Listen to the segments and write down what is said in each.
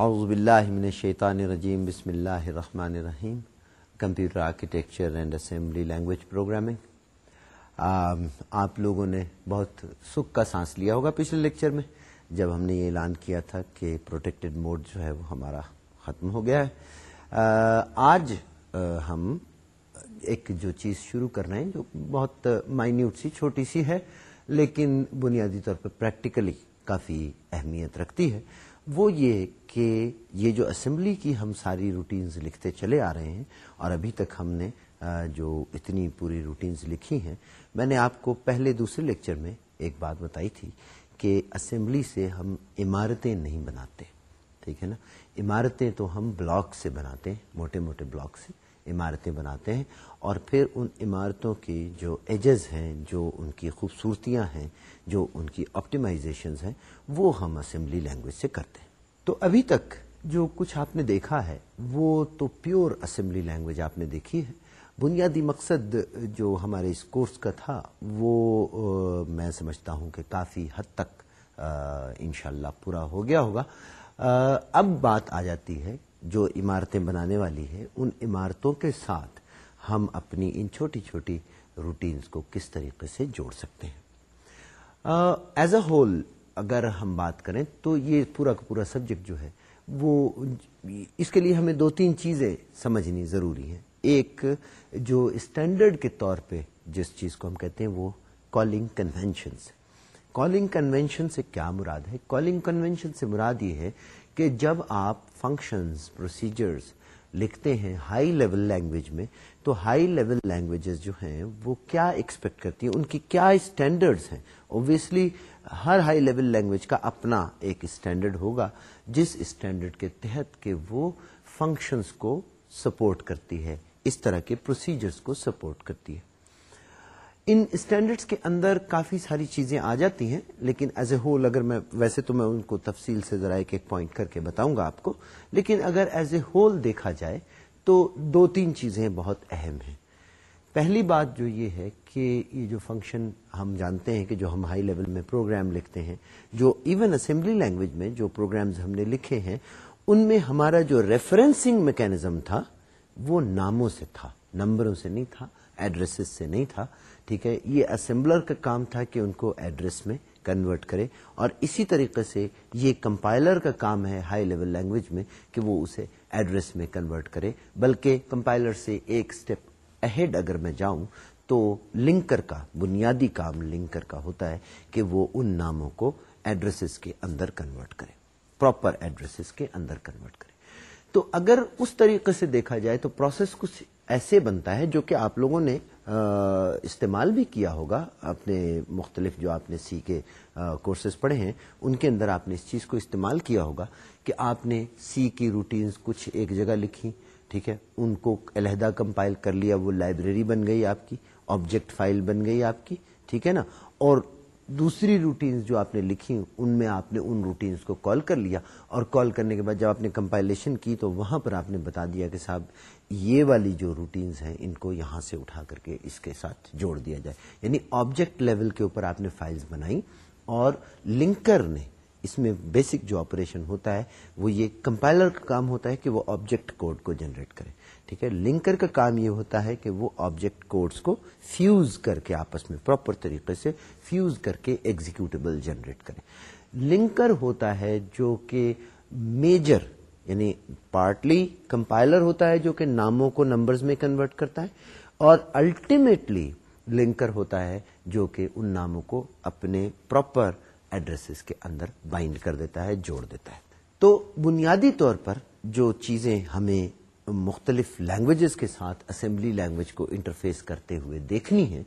اعوذ باللہ من الشیطان الرجیم، بسم اللہ الرحمن الرحیم۔ Computer architecture and assembly language programming. آپ لوگوں نے بہت سکھ کا سانس لیا ہوگا پچھلے لیکچر میں، جب ہم نے یہ اعلان کیا تھا کہ پروٹیکٹڈ موڈ جو ہے وہ ہمارا ختم ہو گیا ہے۔ آج ہم ایک جو چیز شروع کر رہے ہیں جو بہت مائنیوٹ سی، چھوٹی سی ہے، لیکن بنیادی طور پہ پریکٹیکلی کافی اہمیت رکھتی ہے۔ وہ یہ کہ یہ جو اسمبلی کی ہم ساری روٹینز لکھتے چلے آ رہے ہیں اور ابھی تک ہم نے جو اتنی پوری روٹینز لکھی ہیں، میں نے آپ کو پہلے دوسرے لیکچر میں ایک بات بتائی تھی کہ اسمبلی سے ہم عمارتیں نہیں بناتے، ٹھیک ہے نا؟ عمارتیں تو ہم بلاک سے بناتے ہیں، موٹے موٹے بلاک سے عمارتیں بناتے ہیں اور پھر ان عمارتوں کی جو ایجز ہیں، جو ان کی خوبصورتیاں ہیں، جو ان کی آپٹیمائزیشنز ہیں، وہ ہم اسمبلی لینگویج سے کرتے ہیں۔ تو ابھی تک جو کچھ آپ نے دیکھا ہے، وہ تو پیور اسمبلی لینگویج آپ نے دیکھی ہے۔ بنیادی مقصد جو ہمارے اس کورس کا تھا، وہ میں سمجھتا ہوں کہ کافی حد تک انشاءاللہ پورا ہو گیا ہوگا۔ اب بات آ جاتی ہے جو عمارتیں بنانے والی ہے ان عمارتوں کے ساتھ ہم اپنی ان چھوٹی چھوٹی روٹینز کو کس طریقے سے جوڑ سکتے ہیں؟ ایز اے ہول اگر ہم بات کریں تو یہ پورا کا پورا سبجیکٹ جو ہے، وہ اس کے لیے ہمیں دو تین چیزیں سمجھنی ضروری ہیں۔ ایک، جو اسٹینڈرڈ کے طور پہ جس چیز کو ہم کہتے ہیں، وہ کالنگ کنونشن سے کالنگ کنونشن سے کیا مراد ہے؟ کالنگ کنونشن سے مراد یہ ہے کہ جب آپ فنکشنز پروسیجرز لکھتے ہیں ہائی لیول لینگویج میں، تو ہائی لیول لینگویجز جو ہیں، وہ کیا ایکسپیکٹ کرتی ہیں؟ ان کی کیا اسٹینڈرڈز ہیں؟ اوبیسلی ہر ہائی لیول لینگویج کا اپنا ایک اسٹینڈرڈ ہوگا، جس اسٹینڈرڈ کے تحت کہ وہ فنکشنز کو سپورٹ کرتی ہے، اس طرح کے پروسیجرز کو سپورٹ کرتی ہے۔ ان اسٹینڈرڈس کے اندر کافی ساری چیزیں آ جاتی ہیں، لیکن ایز اے ہول اگر میں، ویسے تو میں ان کو تفصیل سے ذرا ایک ایک پوائنٹ کر کے بتاؤں گا آپ کو، لیکن اگر ایز اے ہول دیکھا جائے تو دو تین چیزیں بہت اہم ہیں۔ پہلی بات جو یہ ہے کہ یہ جو فنکشن ہم جانتے ہیں کہ جو ہم ہائی لیول میں پروگرام لکھتے ہیں، جو ایون اسمبلی لینگویج میں جو پروگرامز ہم نے لکھے ہیں، ان میں ہمارا جو ریفرنسنگ میکینزم تھا، وہ ناموں سے تھا، نمبروں سے نہیں تھا ایڈریسز سے نہیں تھا۔ ٹھیک ہے، یہ اسمبلر کا کام تھا کہ ان کو ایڈریس میں کنورٹ کرے اور اسی طریقے سے یہ کمپائلر کا کام ہے ہائی لیول لینگویج میں کہ وہ اسے ایڈریس میں کنورٹ کرے۔ بلکہ کمپائلر سے ایک سٹیپ اہیڈ اگر میں جاؤں تو لنکر کا، بنیادی کام لنکر کا ہوتا ہے کہ وہ ان ناموں کو ایڈریسز کے اندر کنورٹ کرے۔ پراپر ایڈریسز کے اندر کنورٹ کرے۔ تو اگر اس طریقے سے دیکھا جائے تو پروسیس کچھ ایسے بنتا ہے جو کہ آپ لوگوں نے استعمال بھی کیا ہوگا۔ اپنے مختلف جو آپ نے سی کے کورسز پڑھے ہیں، ان کے اندر آپ نے اس چیز کو استعمال کیا ہوگا کہ آپ نے سی کی روٹینز کچھ ایک جگہ لکھی، ٹھیک ہے؟ ان کو علیحدہ کمپائل کر لیا، وہ لائبریری بن گئی آپ کی آبجیکٹ فائل بن گئی آپ کی، ٹھیک ہے نا؟ اور دوسری روٹینز جو آپ نے لکھی ان میں آپ نے ان روٹینز کو کال کر لیا۔ اور کال کرنے کے بعد جب آپ نے کمپائلیشن کی تو وہاں پر آپ نے بتا دیا کہ صاحب، یہ والی جو روٹینز ہیں، ان کو یہاں سے اٹھا کر کے اس کے ساتھ جوڑ دیا جائے۔ یعنی آبجیکٹ لیول کے اوپر آپ نے فائلز بنائی اور لنکر نے اس میں بیسک جو آپریشن ہوتا ہے، وہ یہ کمپائلر کا کام ہوتا ہے کہ وہ آبجیکٹ کوڈ کو جنریٹ کرے۔ ٹھیک ہے؟ لنکر کا کام یہ ہوتا ہے کہ وہ آبجیکٹ کوڈز کو فیوز کر کے آپس میں پراپر طریقے سے فیوز کر کے ایگزیکٹیبل جنریٹ کرے لنکر ہوتا ہے جو کہ میجر یعنی پارٹلی کمپائلر ہوتا ہے جو کہ ناموں کو نمبرز میں کنورٹ کرتا ہے، اور الٹیمیٹلی لنکر ہوتا ہے جو کہ ان ناموں کو اپنے پراپر ایڈریسز کے اندر بائنڈ کر دیتا ہے، جوڑ دیتا ہے۔ تو بنیادی طور پر جو چیزیں ہمیں مختلف لینگویجز کے ساتھ اسمبلی لینگویج کو انٹرفیس کرتے ہوئے دیکھنی ہے،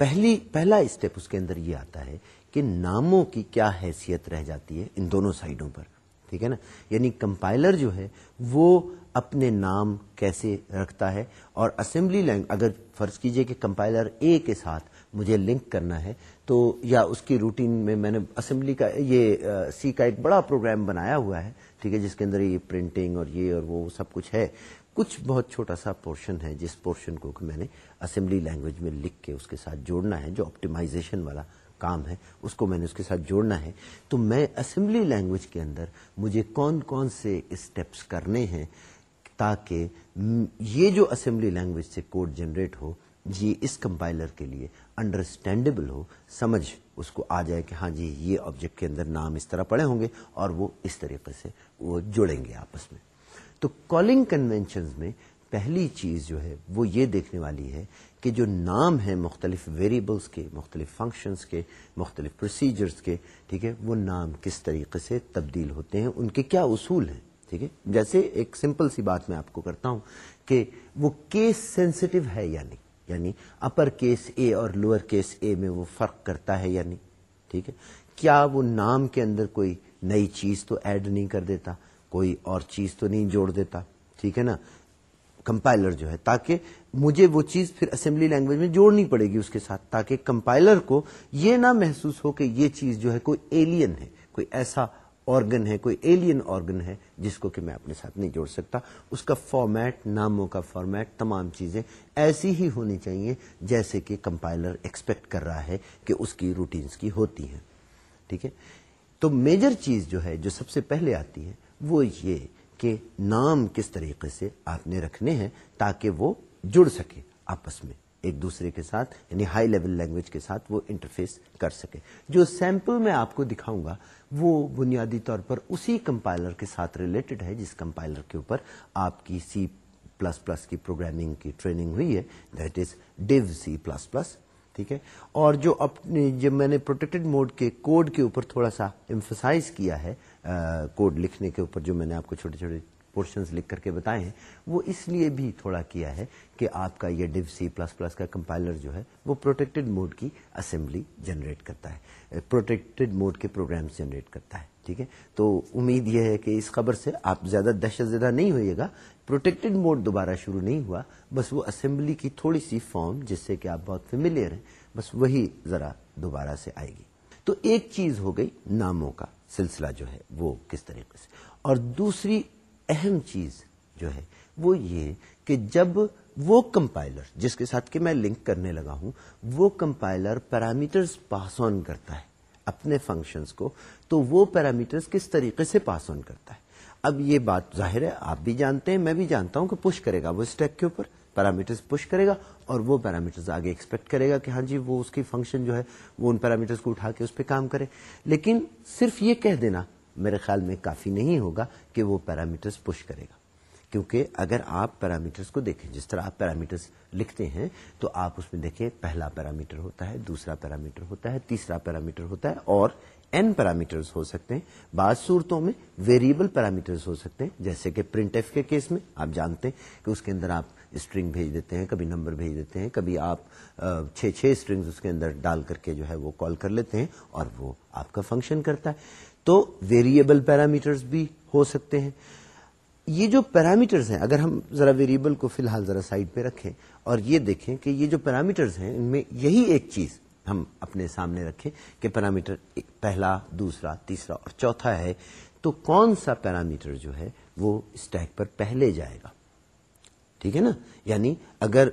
پہلی، پہلا اسٹیپ اس کے اندر یہ آتا ہے کہ ناموں کی کیا حیثیت رہ جاتی ہے ان دونوں سائڈوں پر، ٹھیک ہے نا؟ یعنی کمپائلر جو ہے وہ اپنے نام کیسے رکھتا ہے اور اسمبلی لینگ اگر فرض کیجیے کہ کمپائلر اے کے ساتھ مجھے لنک کرنا ہے تو یا اس کی روٹین میں میں نے اسمبلی کا یہ سی کا ایک بڑا پروگرام بنایا ہوا ہے، ٹھیک ہے، جس کے اندر یہ پرنٹنگ اور یہ اور وہ سب کچھ ہے کچھ بہت چھوٹا سا پورشن ہے جس پورشن کو میں نے اسمبلی لینگویج میں لکھ کے اس کے ساتھ جوڑنا ہے، جو آپٹیمائزیشن والا کام ہے، اس کو میں نے اس کے ساتھ جوڑنا ہے۔ تو میں اسمبلی لینگویج کے اندر مجھے کون کون سے اسٹیپس کرنے ہیں تاکہ یہ جو اسمبلی لینگویج سے کوڈ جنریٹ ہو، یہ اس کمپائلر کے لیے انڈرسٹینڈیبل ہو، سمجھ اس کو آ جائے کہ ہاں جی یہ آبجیکٹ کے اندر نام اس طرح پڑے ہوں گے اور وہ اس طریقے سے وہ جڑیں گے آپس میں۔ تو کالنگ کنوینشن میں پہلی چیز جو ہے وہ یہ دیکھنے والی ہے کہ جو نام ہیں مختلف ویریبلس کے، مختلف فنکشنز کے، مختلف پروسیجرز کے، ٹھیک ہے، وہ نام کس طریقے سے تبدیل ہوتے ہیں، ان کے کیا اصول ہیں، ٹھیک ہے؟ جیسے ایک سمپل سی بات میں آپ کو کرتا ہوں کہ وہ کیس سینسٹو ہے یا نہیں؟ یعنی اپر کیس اے اور لوور کیس اے میں وہ فرق کرتا ہے یا نہیں؟ ٹھیک ہے؟ کیا وہ نام کے اندر کوئی نئی چیز تو ایڈ نہیں کر دیتا؟ کوئی اور چیز تو نہیں جوڑ دیتا، ٹھیک ہے نا؟ کمپائلر جو ہے، تاکہ مجھے وہ چیز پھر اسمبلی لینگویج میں جوڑنی پڑے گی اس کے ساتھ، تاکہ کمپائلر کو یہ نہ محسوس ہو کہ یہ چیز جو ہے کوئی ایلین ہے، کوئی ایسا آرگن ہے، کوئی ایلین آرگن ہے جس کو کہ میں اپنے ساتھ نہیں جوڑ سکتا۔ اس کا فارمیٹ ناموں کا فارمیٹ تمام چیزیں ایسی ہی ہونی چاہیے جیسے کہ کمپائلر ایکسپیکٹ کر رہا ہے کہ اس کی روٹینز کی ہوتی ہیں، ٹھیک ہے؟ تو میجر چیز جو ہے، جو سب سے پہلے آتی ہے وہ یہ کہ نام کس طریقے سے آپ نے رکھنے ہیں تاکہ وہ جڑ سکے آپس میں، ایک دوسرے کے ساتھ یعنی ہائی لیول لینگویج کے ساتھ وہ انٹرفیس کر سکے۔ جو سیمپل میں آپ کو دکھاؤں گا، وہ بنیادی طور پر اسی کمپائلر کے ساتھ ریلیٹڈ ہے، جس کمپائلر کے اوپر آپ کی سی پلس پلس کی پروگرامنگ کی ٹریننگ ہوئی ہے that is Dev C plus plus ٹھیک ہے؟ اور جو اپنے، جب میں نے پروٹیکٹڈ موڈ کے کوڈ کے اوپر تھوڑا سا امفسائز کیا ہے کوڈ لکھنے کے اوپر جو میں نے آپ کو چھوٹے چھوٹے پورشنز لکھ کر کے بتائے ہیں، وہ اس لیے بھی تھوڑا کیا ہے کہ آپ کا یہ ڈیو سی پلس پلس کا کمپائلر جو ہے، وہ پروٹیکٹڈ موڈ کی اسمبلی جنریٹ کرتا ہے۔ پروٹیکٹڈ موڈ کے پروگرامز جنریٹ کرتا ہے، ٹھیک ہے؟ تو امید یہ ہے کہ اس خبر سے آپ زیادہ دہشت زدہ نہیں ہوئیے گا۔ پروٹیکٹڈ موڈ دوبارہ شروع نہیں ہوا، بس وہ اسمبلی کی تھوڑی سی فارم، جس سے کہ آپ بہت فیملیئر ہیں، بس وہی ذرا دوبارہ سے آئے گی۔ تو ایک چیز ہو گئی، ناموں کا۔ سلسلہ جو ہے وہ کس طریقے سے۔ اور دوسری اہم چیز جو ہے وہ یہ کہ جب وہ کمپائلر، جس کے ساتھ کہ میں لنک کرنے لگا ہوں، وہ کمپائلر پیرامیٹرز پاس آن کرتا ہے اپنے فنکشنز کو، تو وہ پیرامیٹرز کس طریقے سے پاس آن کرتا ہے۔ اب یہ بات ظاہر ہے، آپ بھی جانتے ہیں، میں بھی جانتا ہوں کہ پش کرے گا وہ اسٹیک کے اوپر۔ پیرامیٹرز پش کرے گا اور وہ پیرامیٹرز آگے ایکسپیکٹ کرے گا کہ ہاں جی وہ اس کی فنکشن جو ہے، وہ ان پیرامیٹرز کو اٹھا کے اس پہ کام کرے۔ لیکن صرف یہ کہہ دینا میرے خیال میں کافی نہیں ہوگا کہ وہ پیرامیٹرز پش کرے گا۔ کیونکہ اگر آپ پیرامیٹرز کو دیکھیں، جس طرح آپ پیرامیٹرز لکھتے ہیں، تو آپ اس میں دیکھیں، پہلا پیرامیٹر ہوتا ہے، دوسرا پیرامیٹر ہوتا ہے، تیسرا پیرامیٹر ہوتا ہے، اور این پیرامیٹرز ہو سکتے ہیں۔ بعض صورتوں میں ویریبل پیرامیٹرز ہو سکتے ہیں، جیسے کہ پرنٹ ایف کے کیس میں، آپ جانتے ہیں کہ اس کے اندر آپ اسٹرنگ بھیج دیتے ہیں، کبھی نمبر بھیج دیتے ہیں، کبھی آپ چھ چھ اسٹرنگ اس کے اندر ڈال کر کے جو ہے وہ کال کر لیتے ہیں اور وہ آپ کا فنکشن کرتا ہے۔ تو ویریبل پیرامیٹرز بھی ہو سکتے ہیں۔ یہ جو پیرامیٹرز ہیں، اگر ہم ذرا ویریبل کو فی الحال ذرا سائڈ پہ رکھیں اور یہ دیکھیں کہ یہ جو پیرامیٹرز ہیں، ان میں یہی ایک چیز ہم اپنے سامنے رکھیں کہ پیرامیٹر پہلا، دوسرا، تیسرا اور چوتھا ہے۔ تو کون سا پیرامیٹر جو ہے وہ اسٹیک پر پہلے جائے گا؟ ٹھیک ہے نا؟ یعنی اگر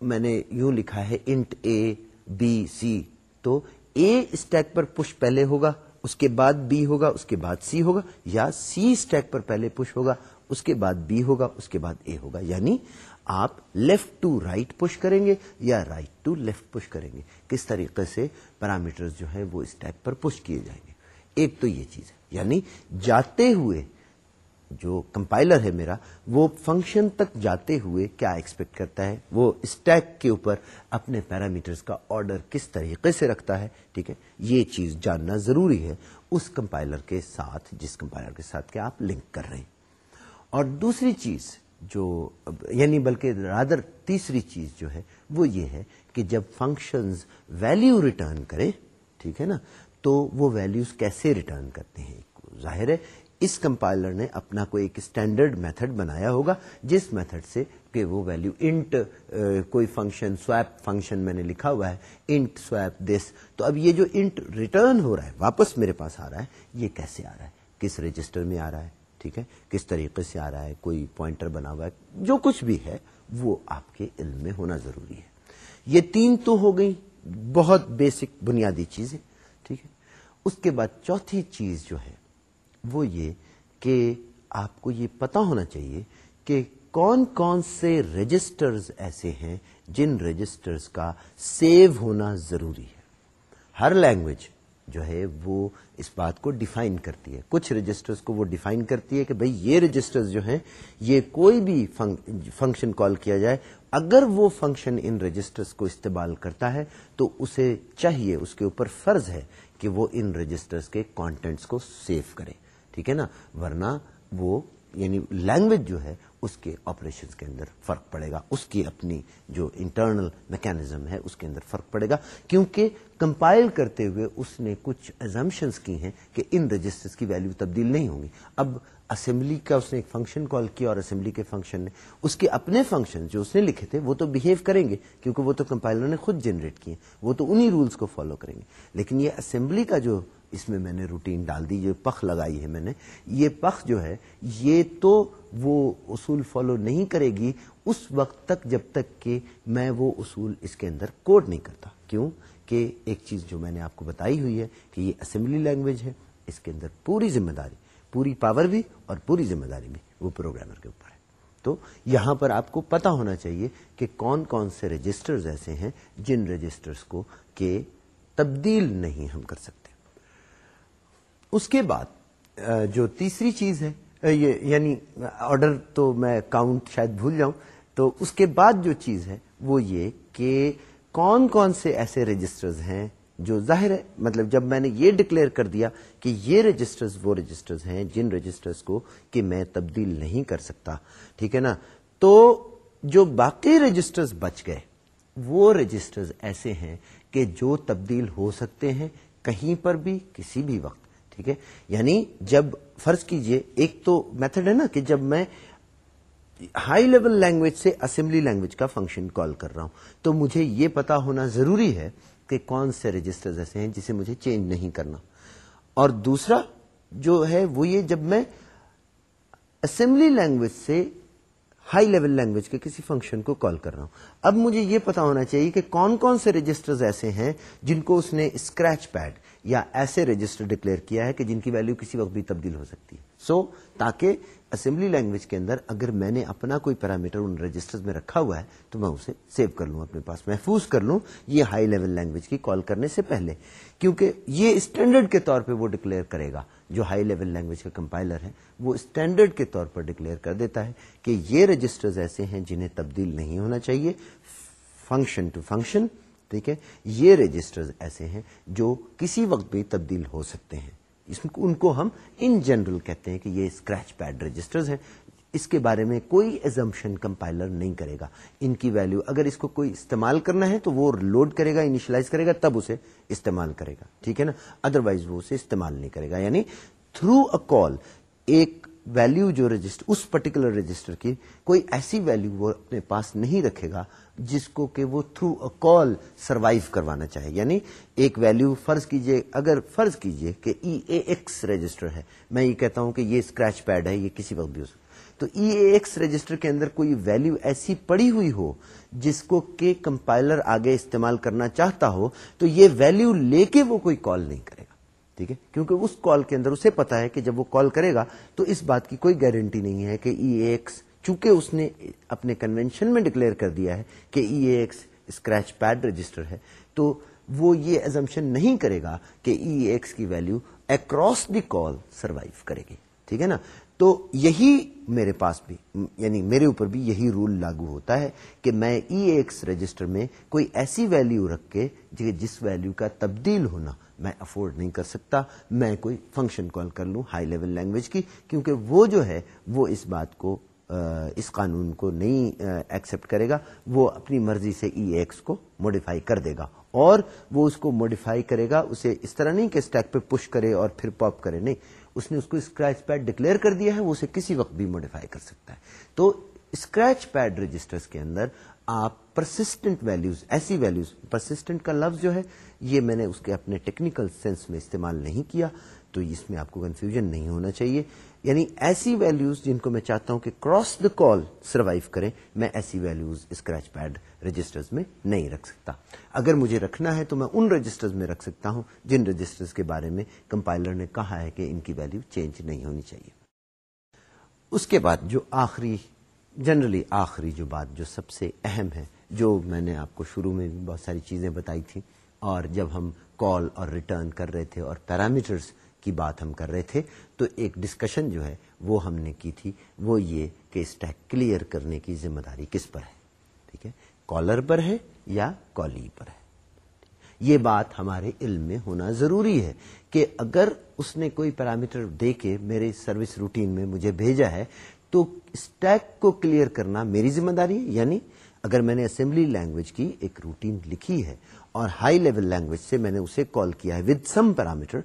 میں نے یوں لکھا ہے انٹ اے بی سی تو اے اسٹیک پر پش پہلے ہوگا، اس کے بعد بی ہوگا، اس کے بعد سی ہوگا، یا سی اسٹیک پر پہلے پش ہوگا، اس کے بعد بی ہوگا، اس کے بعد اے ہوگا۔ یعنی آپ لیفٹ ٹو رائٹ پش کریں گے یا رائٹ ٹو لیفٹ پش کریں گے۔ کس طریقے سے؟ پیرامیٹر جو ہے وہ اسٹیک پر پش کیے جائیں گے۔ ایک تو یہ چیز ہے۔ یعنی جاتے ہوئے جو کمپائلر ہے میرا، وہ فنکشن تک جاتے ہوئے کیا ایکسپیکٹ کرتا ہے؟ وہ اسٹیک کے اوپر اپنے پیرامیٹرز کا آرڈر کس طریقے سے رکھتا ہے؟ ٹھیک ہے؟ یہ چیز جاننا ضروری ہے اس کمپائلر کے ساتھ، جس کمپائلر کے ساتھ کہ آپ لنک کر رہے ہیں۔ اور دوسری چیز جو یعنی بلکہ رادر تیسری چیز جو ہے، وہ یہ ہے کہ جب فنکشنز ویلیو ریٹرن کریں، ٹھیک ہے نا؟ تو وہ ویلیوز کیسے ریٹرن کرتے ہیں؟ ظاہر ہے اس کمپائلر نے اپنا کوئی ایک اسٹینڈرڈ میتھڈ بنایا ہوگا، جس میتھڈ سے کہ وہ ویلو انٹ کوئی فنکشن سویپ فنکشن میں نے لکھا ہوا ہے انٹ سویپ دس تو اب یہ جو انٹ ریٹرن ہو رہا ہے، واپس میرے پاس آ رہا ہے، یہ کیسے آ رہا ہے؟ کس رجسٹر میں آ رہا ہے؟ ٹھیک ہے؟ کس طریقے سے آ رہا ہے؟ کوئی پوائنٹر بنا ہوا ہے؟ جو کچھ بھی ہے، وہ آپ کے علم میں ہونا ضروری ہے۔ یہ تین تو ہو گئی بہت بیسک بنیادی چیز ہے ٹھیک ہے؟ اس کے بعد چوتھی چیز جو ہے وہ یہ کہ آپ کو یہ پتا ہونا چاہیے کہ کون کون سے رجسٹرز ایسے ہیں جن رجسٹرز کا سیو ہونا ضروری ہے۔ ہر لینگویج جو ہے وہ اس بات کو ڈیفائن کرتی ہے۔ کچھ رجسٹرز کو وہ ڈیفائن کرتی ہے کہ بھئی یہ رجسٹرز جو ہیں یہ کوئی بھی فنکشن کال کیا جائے۔ اگر وہ فنکشن ان رجسٹرز کو استعمال کرتا ہے تو اسے چاہیے، اس کے اوپر فرض ہے کہ وہ ان رجسٹرز کے کانٹینٹس کو سیو کرے۔ ٹھیک ہے نا؟ ورنہ وہ یعنی لینگویج جو ہے، اس کے آپریشن کے اندر فرق پڑے گا۔ اس کی اپنی جو انٹرنل میکینزم ہے، اس کے اندر فرق پڑے گا۔ کیونکہ کمپائل کرتے ہوئے اس نے کچھ ایزمپشنس کی ہیں کہ ان رجسٹر کی ویلو تبدیل نہیں ہوں گی۔ اب اسمبلی کا اس نے ایک فنکشن کال کیا اور اسمبلی کے فنکشن نے اس کے اپنے فنکشن جو اس نے لکھے تھے، وہ تو بہیو کریں گے، کیونکہ وہ تو کمپائلر نے خود جنریٹ کیے۔ وہ تو انہی رولس کو فالو کریں گے۔ لیکن یہ اسمبلی کا جو اس میں میں نے روٹین ڈال دی جو پخ لگائی ہے میں نے۔ یہ پخ جو ہے، یہ تو وہ اصول فالو نہیں کرے گی اس وقت تک جب تک کہ میں وہ اصول اس کے اندر کوڈ نہیں کرتا۔ کیوں؟ کہ ایک چیز جو میں نے آپ کو بتائی ہوئی ہے کہ یہ اسمبلی لینگویج ہے، اس کے اندر پوری ذمہ داری، پوری پاور بھی اور پوری ذمہ داری بھی وہ پروگرامر کے اوپر ہے۔ تو یہاں پر آپ کو پتا ہونا چاہیے کہ کون کون سے رجسٹرز ایسے ہیں جن رجسٹرز کو کہ تبدیل نہیں ہم کر سکتے۔ اس کے بعد جو تیسری چیز ہے یعنی آرڈر تو میں کاؤنٹ شاید بھول جاؤں، تو اس کے بعد جو چیز ہے، وہ یہ کہ کون کون سے ایسے رجسٹرز ہیں جو ظاہر ہے مطلب جب میں نے یہ ڈکلیئر کر دیا کہ یہ رجسٹرز وہ رجسٹرز ہیں جن رجسٹرز کو کہ میں تبدیل نہیں کر سکتا، ٹھیک ہے نا؟ تو جو باقی رجسٹرز بچ گئے، وہ رجسٹرز ایسے ہیں کہ جو تبدیل ہو سکتے ہیں کہیں پر بھی، کسی بھی وقت۔ ٹھیک ہے؟ یعنی جب فرض کیجیے، ایک تو میتھڈ ہے نا کہ جب میں ہائی لیول لینگویج سے اسمبلی لینگویج کا فنکشن کال کر رہا ہوں، تو مجھے یہ پتا ہونا ضروری ہے کہ کون سے رجسٹر ایسے ہیں جسے مجھے چینج نہیں کرنا۔ اور دوسرا جو ہے، وہ یہ جب میں اسمبلی لینگویج سے ہائی لیول لینگویج کے کسی فنکشن کو کال کر رہا ہوں، اب مجھے یہ پتا ہونا چاہیے کہ کون کون سے رجسٹر ایسے ہیں جن کو اس نے اسکریچ پیڈ یا ایسے رجسٹر ڈکلیئر کیا ہے کہ جن کی ویلو کسی وقت بھی تبدیل ہو سکتی ہے۔ سو so, تاکہ اسمبلی لینگویج کے اندر اگر میں نے اپنا کوئی پیرامیٹر ان رجسٹر میں رکھا ہوا ہے تو میں اسے سیو کر لوں اپنے پاس محفوظ کر لوں یہ ہائی لیول لینگویج کی کال کرنے سے پہلے۔ کیونکہ یہ اسٹینڈرڈ کے طور پہ وہ ڈکلیئر کرے گا جو ہائی لیول لینگویج کا کمپائلر ہے وہ اسٹینڈرڈ کے طور پر ڈکلیئر کر دیتا ہے کہ یہ رجسٹر ایسے ہیں جنہیں تبدیل نہیں ہونا چاہیے۔ فنکشن ٹو فنکشن ٹھیک ہے یہ رجسٹر ایسے ہیں جو کسی وقت بھی تبدیل ہو سکتے ہیں۔ ان کو ہم ان جنرل کہتے ہیں کہ یہ اسکریچ پیڈ رجسٹرز ہیں۔ اس کے بارے میں کوئی ایزمپشن کمپائلر نہیں کرے گا۔ ان کی ویلو اگر اس کو کوئی استعمال کرنا ہے تو وہ لوڈ کرے گا انیشلائز کرے گا، تب اسے استعمال کرے گا۔ ٹھیک ہے نا؟ ادر وائز وہ اسے استعمال نہیں کرے گا۔ یعنی تھرو اے کال ایک ویلو جو رجسٹر اس پرٹیکولر رجسٹر کی کوئی ایسی ویلو وہ اپنے پاس نہیں رکھے گا جس کو کہ وہ تھرو اے کال سروائو کروانا چاہے. یعنی ایک ویلو فرض کیجیے، اگر فرض کیجیے کہ ای اے ایکس رجسٹر ہے، میں یہ کہتا ہوں کہ یہ اسکریچ پیڈ ہے، یہ کسی وقت بھی ہو سکتا تو ای اے ایکس رجسٹر کے اندر کوئی ویلو ایسی پڑی ہوئی ہو، جس کو کہ کمپائلر آگے استعمال کرنا چاہتا ہو، تو یہ ویلو لے کے وہ کوئی کال نہیں کرے گا. ٹھیک ہے؟ کیونکہ اس کال کے اندر اسے پتا ہے کہ جب وہ کال کرے گا، تو اس بات کی کوئی گارنٹی نہیں ہے کہ ای اے ایکس چونکہ اس نے اپنے کنونشن میں ڈکلیئر کر دیا ہے کہ E A X scratch pad register ہے، تو وہ یہ ایزمپشن نہیں کرے گا کہ ای اے ایکس کی value across the call survive کرے گی، ٹھیک ہے نا؟ تو یہی میرے پاس بھی یعنی میرے اوپر بھی یہی رول لاگو ہوتا ہے کہ میں ای ایکس رجسٹر میں کوئی ایسی ویلو رکھ کے جس ویلو کا تبدیل ہونا میں افورڈ نہیں کر سکتا، میں کوئی فنکشن کال کر لوں ہائی لیول لینگویج کی، کیونکہ وہ جو ہے وہ اس بات کو اس قانون کو نہیں ایکسپٹ کرے گا، وہ اپنی مرضی سے ای ایکس کو موڈیفائی کر دے گا۔ اور وہ اس کو موڈیفائی کرے گا، اسے اس طرح نہیں کہ اسٹیک پہ پش کرے اور پھر پاپ کرے، نہیں۔ اس نے اس کو اسکریچ پیڈ ڈکلیئر کر دیا ہے، وہ اسے کسی وقت بھی موڈیفائی کر سکتا ہے۔ تو اسکریچ پیڈ رجسٹر کے اندر آپ پرسسٹنٹ ویلوز ایسی ویلوز پرسسٹنٹ کا لفظ جو ہے، یہ میں نے اس کے اپنے ٹیکنیکل سینس میں استعمال نہیں کیا، تو اس میں آپ کو کنفیوژن نہیں ہونا چاہیے۔ یعنی ایسی ویلوز جن کو میں چاہتا ہوں کہ کراس دا کال سروائو کریں، میں ایسی ویلوز اسکریچ پیڈ رجسٹرز میں نہیں رکھ سکتا۔ اگر مجھے رکھنا ہے تو میں ان رجسٹرز میں رکھ سکتا ہوں جن رجسٹرز کے بارے میں کمپائلر نے کہا ہے کہ ان کی ویلو چینج نہیں ہونی چاہیے۔ اس کے بعد جو آخری جنرلی آخری جو بات جو سب سے اہم ہے، جو میں نے آپ کو شروع میں بھی بہت ساری چیزیں بتائی تھیں، اور جب ہم کال اور ریٹرن کر رہے تھے اور پیرامیٹرز کی بات ہم کر رہے تھے، تو ایک ڈسکشن جو ہے وہ ہم نے کی تھی، وہ یہ کہ اسٹیک کلیئر کرنے کی ذمہ داری کس پر ہے؟ ٹھیک ہے؟ کالر پر ہے یا کالی پر ہے؟ یہ بات ہمارے علم میں ہونا ضروری ہے کہ اگر اس نے کوئی پیرامیٹر دے کے میرے سروس روٹین میں مجھے بھیجا ہے، تو اسٹیک کو کلیئر کرنا میری ذمہ داری ہے؟ یعنی اگر میں نے اسمبلی لینگویج کی ایک روٹین لکھی ہے اور ہائی لیول لینگویج سے میں نے اسے کال کیا ہے ود سم پیرامیٹر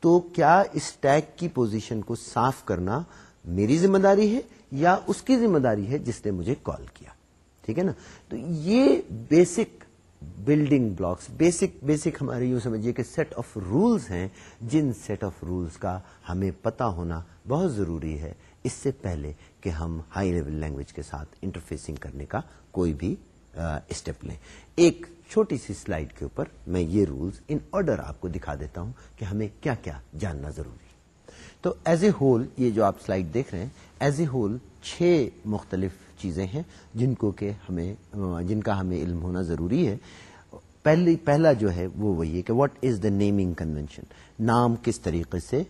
تو کیا اس ٹیگ کی پوزیشن کو صاف کرنا میری ذمہ داری ہے یا اس کی ذمہ داری ہے جس نے مجھے کال کیا؟ ٹھیک ہے نا؟ تو یہ basic building blocks basic basic ہمارے یوں سمجھیے کہ سیٹ آف رولس ہیں، جن سیٹ آف رولس کا ہمیں پتا ہونا بہت ضروری ہے۔ اس سے پہلے کہ ہم ہائی لیول لینگویج کے ساتھ انٹرفیسنگ کرنے کا کوئی بھی اسٹیپ لیں۔ ایک چھوٹی سی سلائڈ کے اوپر میں یہ رولز ان آرڈر آپ کو دکھا دیتا ہوں کہ ہمیں کیا کیا جاننا ضروری تو ایز اے ہول یہ جو آپ سلائڈ دیکھ رہے ہیں ایز اے ہول چھ مختلف چیزیں ہیں جن کو کہ ہمیں، جن کا ہمیں علم ہونا ضروری ہے۔ پہلی، پہلا جو ہے وہ وہی ہے کہ what is the naming convention نام کس طریقے سے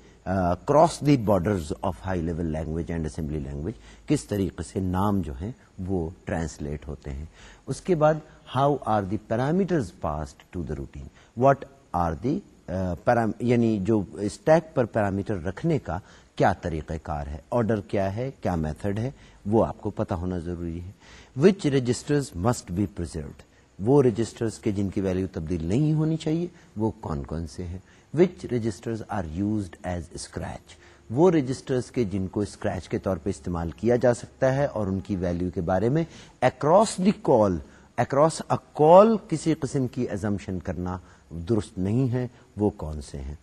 cross the borders of high level language and assembly language کس طریقے سے نام جو ہیں وہ ٹرانسلیٹ ہوتے ہیں۔ اس کے بعد how are the parameters passed to the routine what are the یعنی جو اسٹیک پر پیرامیٹر رکھنے کا کیا طریقہ کار ہے آرڈر کیا ہے کیا میتھڈ ہے وہ آپ کو پتا ہونا ضروری ہے which registers must be preserved وہ رجسٹرز کے جن کی ویلو تبدیل نہیں ہونی چاہیے وہ کون کون سے ہیں which registers are used as scratch وہ رجسٹرز کے جن کو اسکریچ کے طور پہ استعمال کیا جا سکتا ہے اور ان کی ویلو کے بارے میں across the call across a کال کسی قسم کی ایزمشن کرنا درست نہیں ہے، وہ کون سے ہیں؟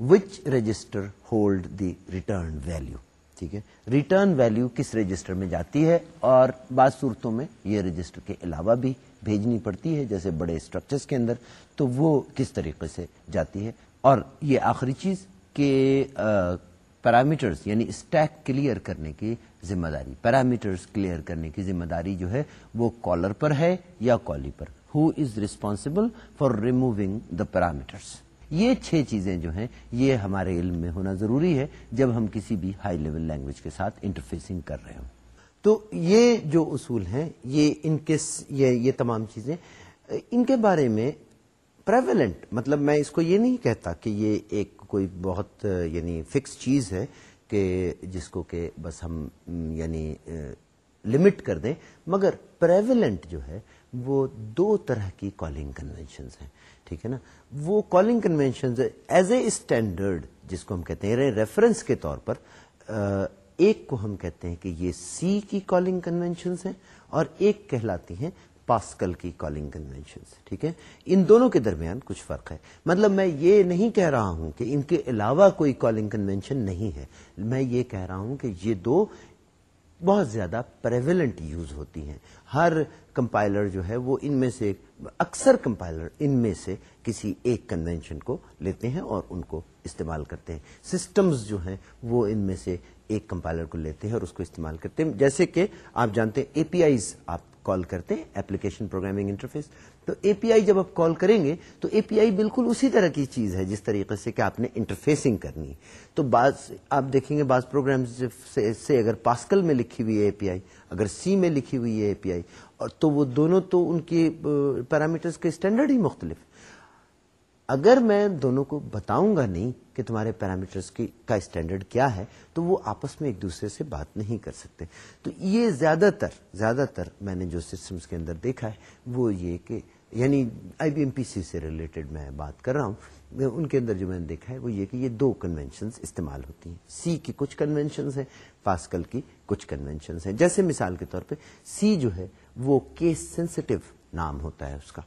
Which register hold the return value ٹھیک ہے؟ ریٹرن ویلو کس رجسٹر میں جاتی ہے؟ اور بعض صورتوں میں یہ رجسٹر کے علاوہ بھی بھیجنی پڑتی ہے، جیسے بڑے اسٹرکچرس کے اندر، تو وہ کس طریقے سے جاتی ہے؟ اور یہ آخری چیز کہ پیرامیٹرز یعنی اسٹیک کلیئر کرنے کی ذمہ داری۔ پیرامیٹرز کلیئر کرنے کی ذمہ داری جو ہے، وہ کالر پر ہے یا callee per? Who is responsible for removing the parameters یہ چھ چیزیں جو ہیں، یہ ہمارے علم میں ہونا ضروری ہے جب ہم کسی بھی ہائی لیول لینگویج کے ساتھ انٹرفیسنگ کر رہے ہوں۔ تو یہ جو اصول ہیں، یہ ان کے یہ یہ تمام چیزیں، ان کے بارے میں پریولنٹ مطلب میں اس کو یہ نہیں کہتا کہ یہ ایک کوئی بہت یعنی فکس چیز ہے کہ جس کو کہ بس ہم یعنی لمٹ کر دیں، مگر پریولنٹ جو ہے وہ دو طرح کی کالنگ کنونشنز ہیں، ٹھیک ہے نا؟ وہ calling convention is a standard جس کو ہم کہتے ہیں ریفرنس کے طور پر ایک کو ہم کہتے ہیں کہ یہ سی کی کالنگ کنوینشن ہیں اور ایک کہلاتی ہیں پاسکل کی کالنگ کنوینشن ٹھیک ہے؟ ان دونوں کے درمیان کچھ فرق ہے۔ مطلب میں یہ نہیں کہہ رہا ہوں کہ ان کے علاوہ کوئی کالنگ کنوینشن نہیں ہے۔ میں یہ کہہ رہا ہوں کہ یہ دو بہت زیادہ پریویلنٹ یوز ہوتی ہیں۔ ہر کمپائلر جو ہے وہ ان میں سے اکثر کمپائلر ان میں سے کسی ایک کنوینشن کو لیتے ہیں اور ان کو استعمال کرتے ہیں۔ سسٹمز جو ہیں وہ ان میں سے ایک کمپائلر کو لیتے ہیں اور اس کو استعمال کرتے ہیں۔ جیسے کہ آپ جانتے ہیں اے پی آئیز آپ کال کرتے ہیں اپلیکیشن پروگرامنگ انٹرفیس تو اے پی آئی جب آپ کال کریں گے، تو اے پی آئی بالکل اسی طرح کی چیز ہے، جس طریقے سے کہ آپ نے انٹرفیسنگ کرنی ہے۔ تو بعض، آپ دیکھیں گے بعض پروگرام سے اگر پاسکل میں لکھی ہوئی ہے اے پی آئی اگر سی میں لکھی ہوئی ہے اے پی آئی اور تو وہ دونوں تو ان کے پیرامیٹرز کے اسٹینڈرڈ ہی مختلف اگر میں دونوں کو بتاؤں گا نہیں کہ تمہارے پیرامیٹرز کی کا اسٹینڈرڈ کیا ہے، تو وہ آپس میں ایک دوسرے سے بات نہیں کر سکتے۔ تو یہ زیادہ تر زیادہ تر میں نے جو سسٹمز کے اندر دیکھا ہے، وہ یہ کہ یعنی آئی بی ایم پی سی سے ریلیٹڈ میں بات کر رہا ہوں، ان کے اندر جو میں نے دیکھا ہے، وہ یہ کہ یہ دو کنونشنز استعمال ہوتی ہیں۔ سی کی کچھ کنونشنز ہیں پاسکل کی کچھ کنونشنز ہیں۔ جیسے مثال کے طور پہ سی جو ہے، وہ کیس سینسٹو نام ہوتا ہے اس کا۔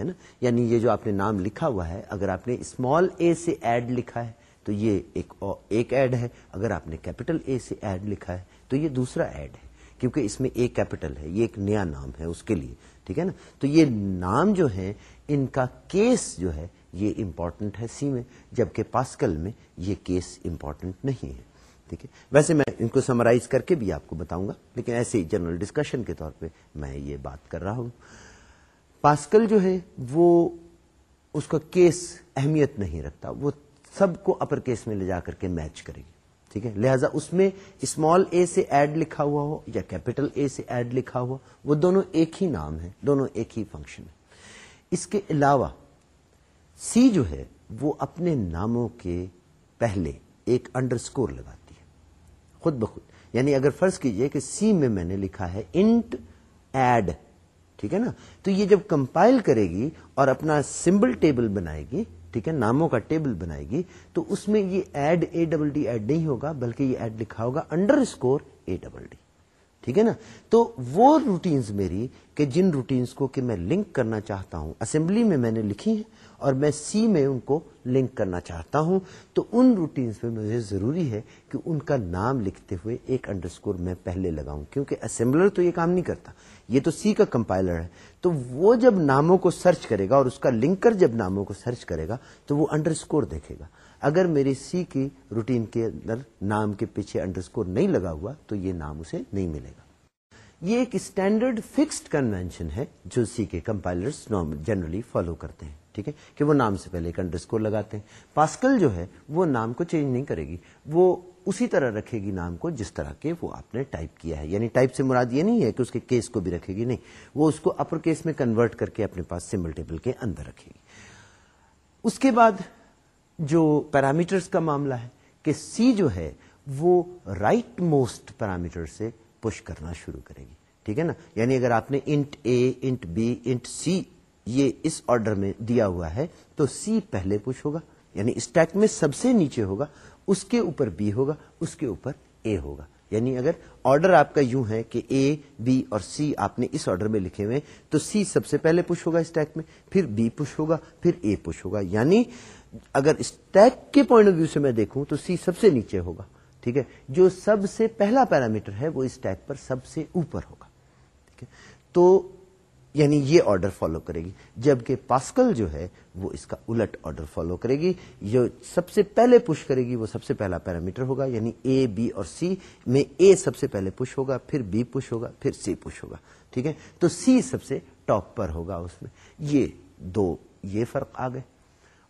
ہے نا؟ یعنی یہ جو آپ نے نام لکھا ہوا ہے، اگر آپ نے اسمال اے سے ایڈ لکھا ہے، تو یہ ایک ایک ایڈ ہے۔ اگر آپ نے کیپٹل اے سے ایڈ لکھا ہے، تو یہ دوسرا ایڈ ہے۔ کیونکہ اس میں اے کیپٹل ہے، یہ ایک نیا نام ہے اس کے لیے، ٹھیک ہے نا؟ تو یہ نام جو ہے ان کا کیس جو ہے، یہ امپورٹنٹ ہے سی میں، جبکہ پاسکل میں یہ کیس امپورٹنٹ نہیں ہے، ٹھیک ہے؟ ویسے میں ان کو سمرائز کر کے بھی آپ کو بتاؤں گا، لیکن ایسے جنرل ڈسکشن کے طور پہ میں یہ بات کر رہا ہوں۔ پاسکل جو ہے وہ اس کا کیس اہمیت نہیں رکھتا، وہ سب کو اپر کیس میں لے جا کر کے میچ کرے گی، ٹھیک ہے؟ لہذا اس میں اسمال اے سے ایڈ لکھا ہوا ہو یا کیپٹل اے سے ایڈ لکھا ہوا، وہ دونوں ایک ہی نام ہے دونوں ایک ہی فنکشن ہے اس کے علاوہ سی جو ہے وہ اپنے ناموں کے پہلے ایک انڈر اسکور لگاتی ہے، خود بخود۔ یعنی اگر فرض کیجیے کہ سی میں میں نے لکھا ہے انٹ ایڈ ٹھیک ہے نا؟ تو یہ جب کمپائل کرے گی اور اپنا سمبل ٹیبل بنائے گی، ٹھیک ہے، ناموں کا ٹیبل بنائے گی، تو اس میں یہ add A double D add نہیں ہوگا، بلکہ یہ ایڈ لکھا ہوگا underscore A double D, ٹھیک ہے نا؟ تو وہ روٹینز میری کہ جن روٹینز کو کہ میں لنک کرنا چاہتا ہوں، اسمبلی میں میں نے لکھی ہیں اور میں سی میں ان کو لنک کرنا چاہتا ہوں، تو ان روٹینز میں مجھے ضروری ہے کہ ان کا نام لکھتے ہوئے ایک انڈرسکور میں پہلے لگاؤں، کیونکہ اسمبلر تو یہ کام نہیں کرتا، یہ تو سی کا کمپائلر ہے۔ تو وہ جب ناموں کو سرچ کرے گا اور اس کا لنکر جب ناموں کو سرچ کرے گا، تو وہ انڈرسکور دیکھے گا۔ اگر میری سی کی روٹین کے اندر نام کے پیچھے انڈرسکور نہیں لگا ہوا، تو یہ نام اسے نہیں ملے گا۔ یہ ایک اسٹینڈرڈ فکسڈ کنوینشن ہے جو سی کے کمپائلرز جنرلی فالو کرتے ہیں۔ ٹھیک ہے، کہ وہ نام سے پہلے ایک انڈرسکور لگاتے ہیں۔ پاسکل جو ہے، وہ نام کو چینج نہیں کرے گی۔ وہ اسی طرح رکھے گی نام کو جس طرح کے وہ آپ نے ٹائپ کیا ہے۔ یعنی ٹائپ سے مراد یہ نہیں ہے کہ اس کے کیس کو بھی رکھے گی، نہیں۔ وہ اس کو اپر کیس میں کنورٹ کر کے اپنے پاس سمبل ٹیبل کے اندر رکھے گی۔ اس کے بعد جو پیرامیٹرز کا معاملہ ہے کہ سی جو ہے، وہ رائٹ موسٹ پیرامیٹر سے پش کرنا شروع کرے گی۔ ٹھیک ہے نا؟ یعنی اگر آپ نے int A int B int C یہ اس آرڈر میں دیا ہوا ہے، تو سی پہلے پش ہوگا یعنی اسٹیک میں سب سے نیچے ہوگا، اس کے اوپر بی ہوگا، اس کے اوپر اے ہوگا۔ یعنی اگر آرڈر آپ کا یوں ہے کہ اے بی اور سی آپ نے اس آرڈر میں لکھے ہوئے تو سی سب سے پہلے پش ہوگا اسٹیک میں، پھر بی پش ہوگا، پھر اے پش ہوگا۔ یعنی اگر اسٹیک کے پوائنٹ آف ویو سے میں دیکھوں تو سی سب سے نیچے ہوگا، ٹھیک ہے؟ جو سب سے پہلا پیرامیٹر ہے وہ اسٹیک پر سب سے اوپر ہوگا، ٹھیک ہے؟ تو یعنی یہ آرڈر فالو کرے گی۔ جبکہ پاسکل جو ہے، وہ اس کا الٹ آرڈر فالو کرے گی۔ جو سب سے پہلے پش کرے گی، وہ سب سے پہلا پیرامیٹر ہوگا یعنی اے بی اور سی میں اے سب سے پہلے پش ہوگا، پھر بی پش ہوگا، پھر سی پش ہوگا، ٹھیک ہے؟ تو سی سب سے ٹاپ پر ہوگا اس میں۔ یہ دو، یہ فرق آ گئے۔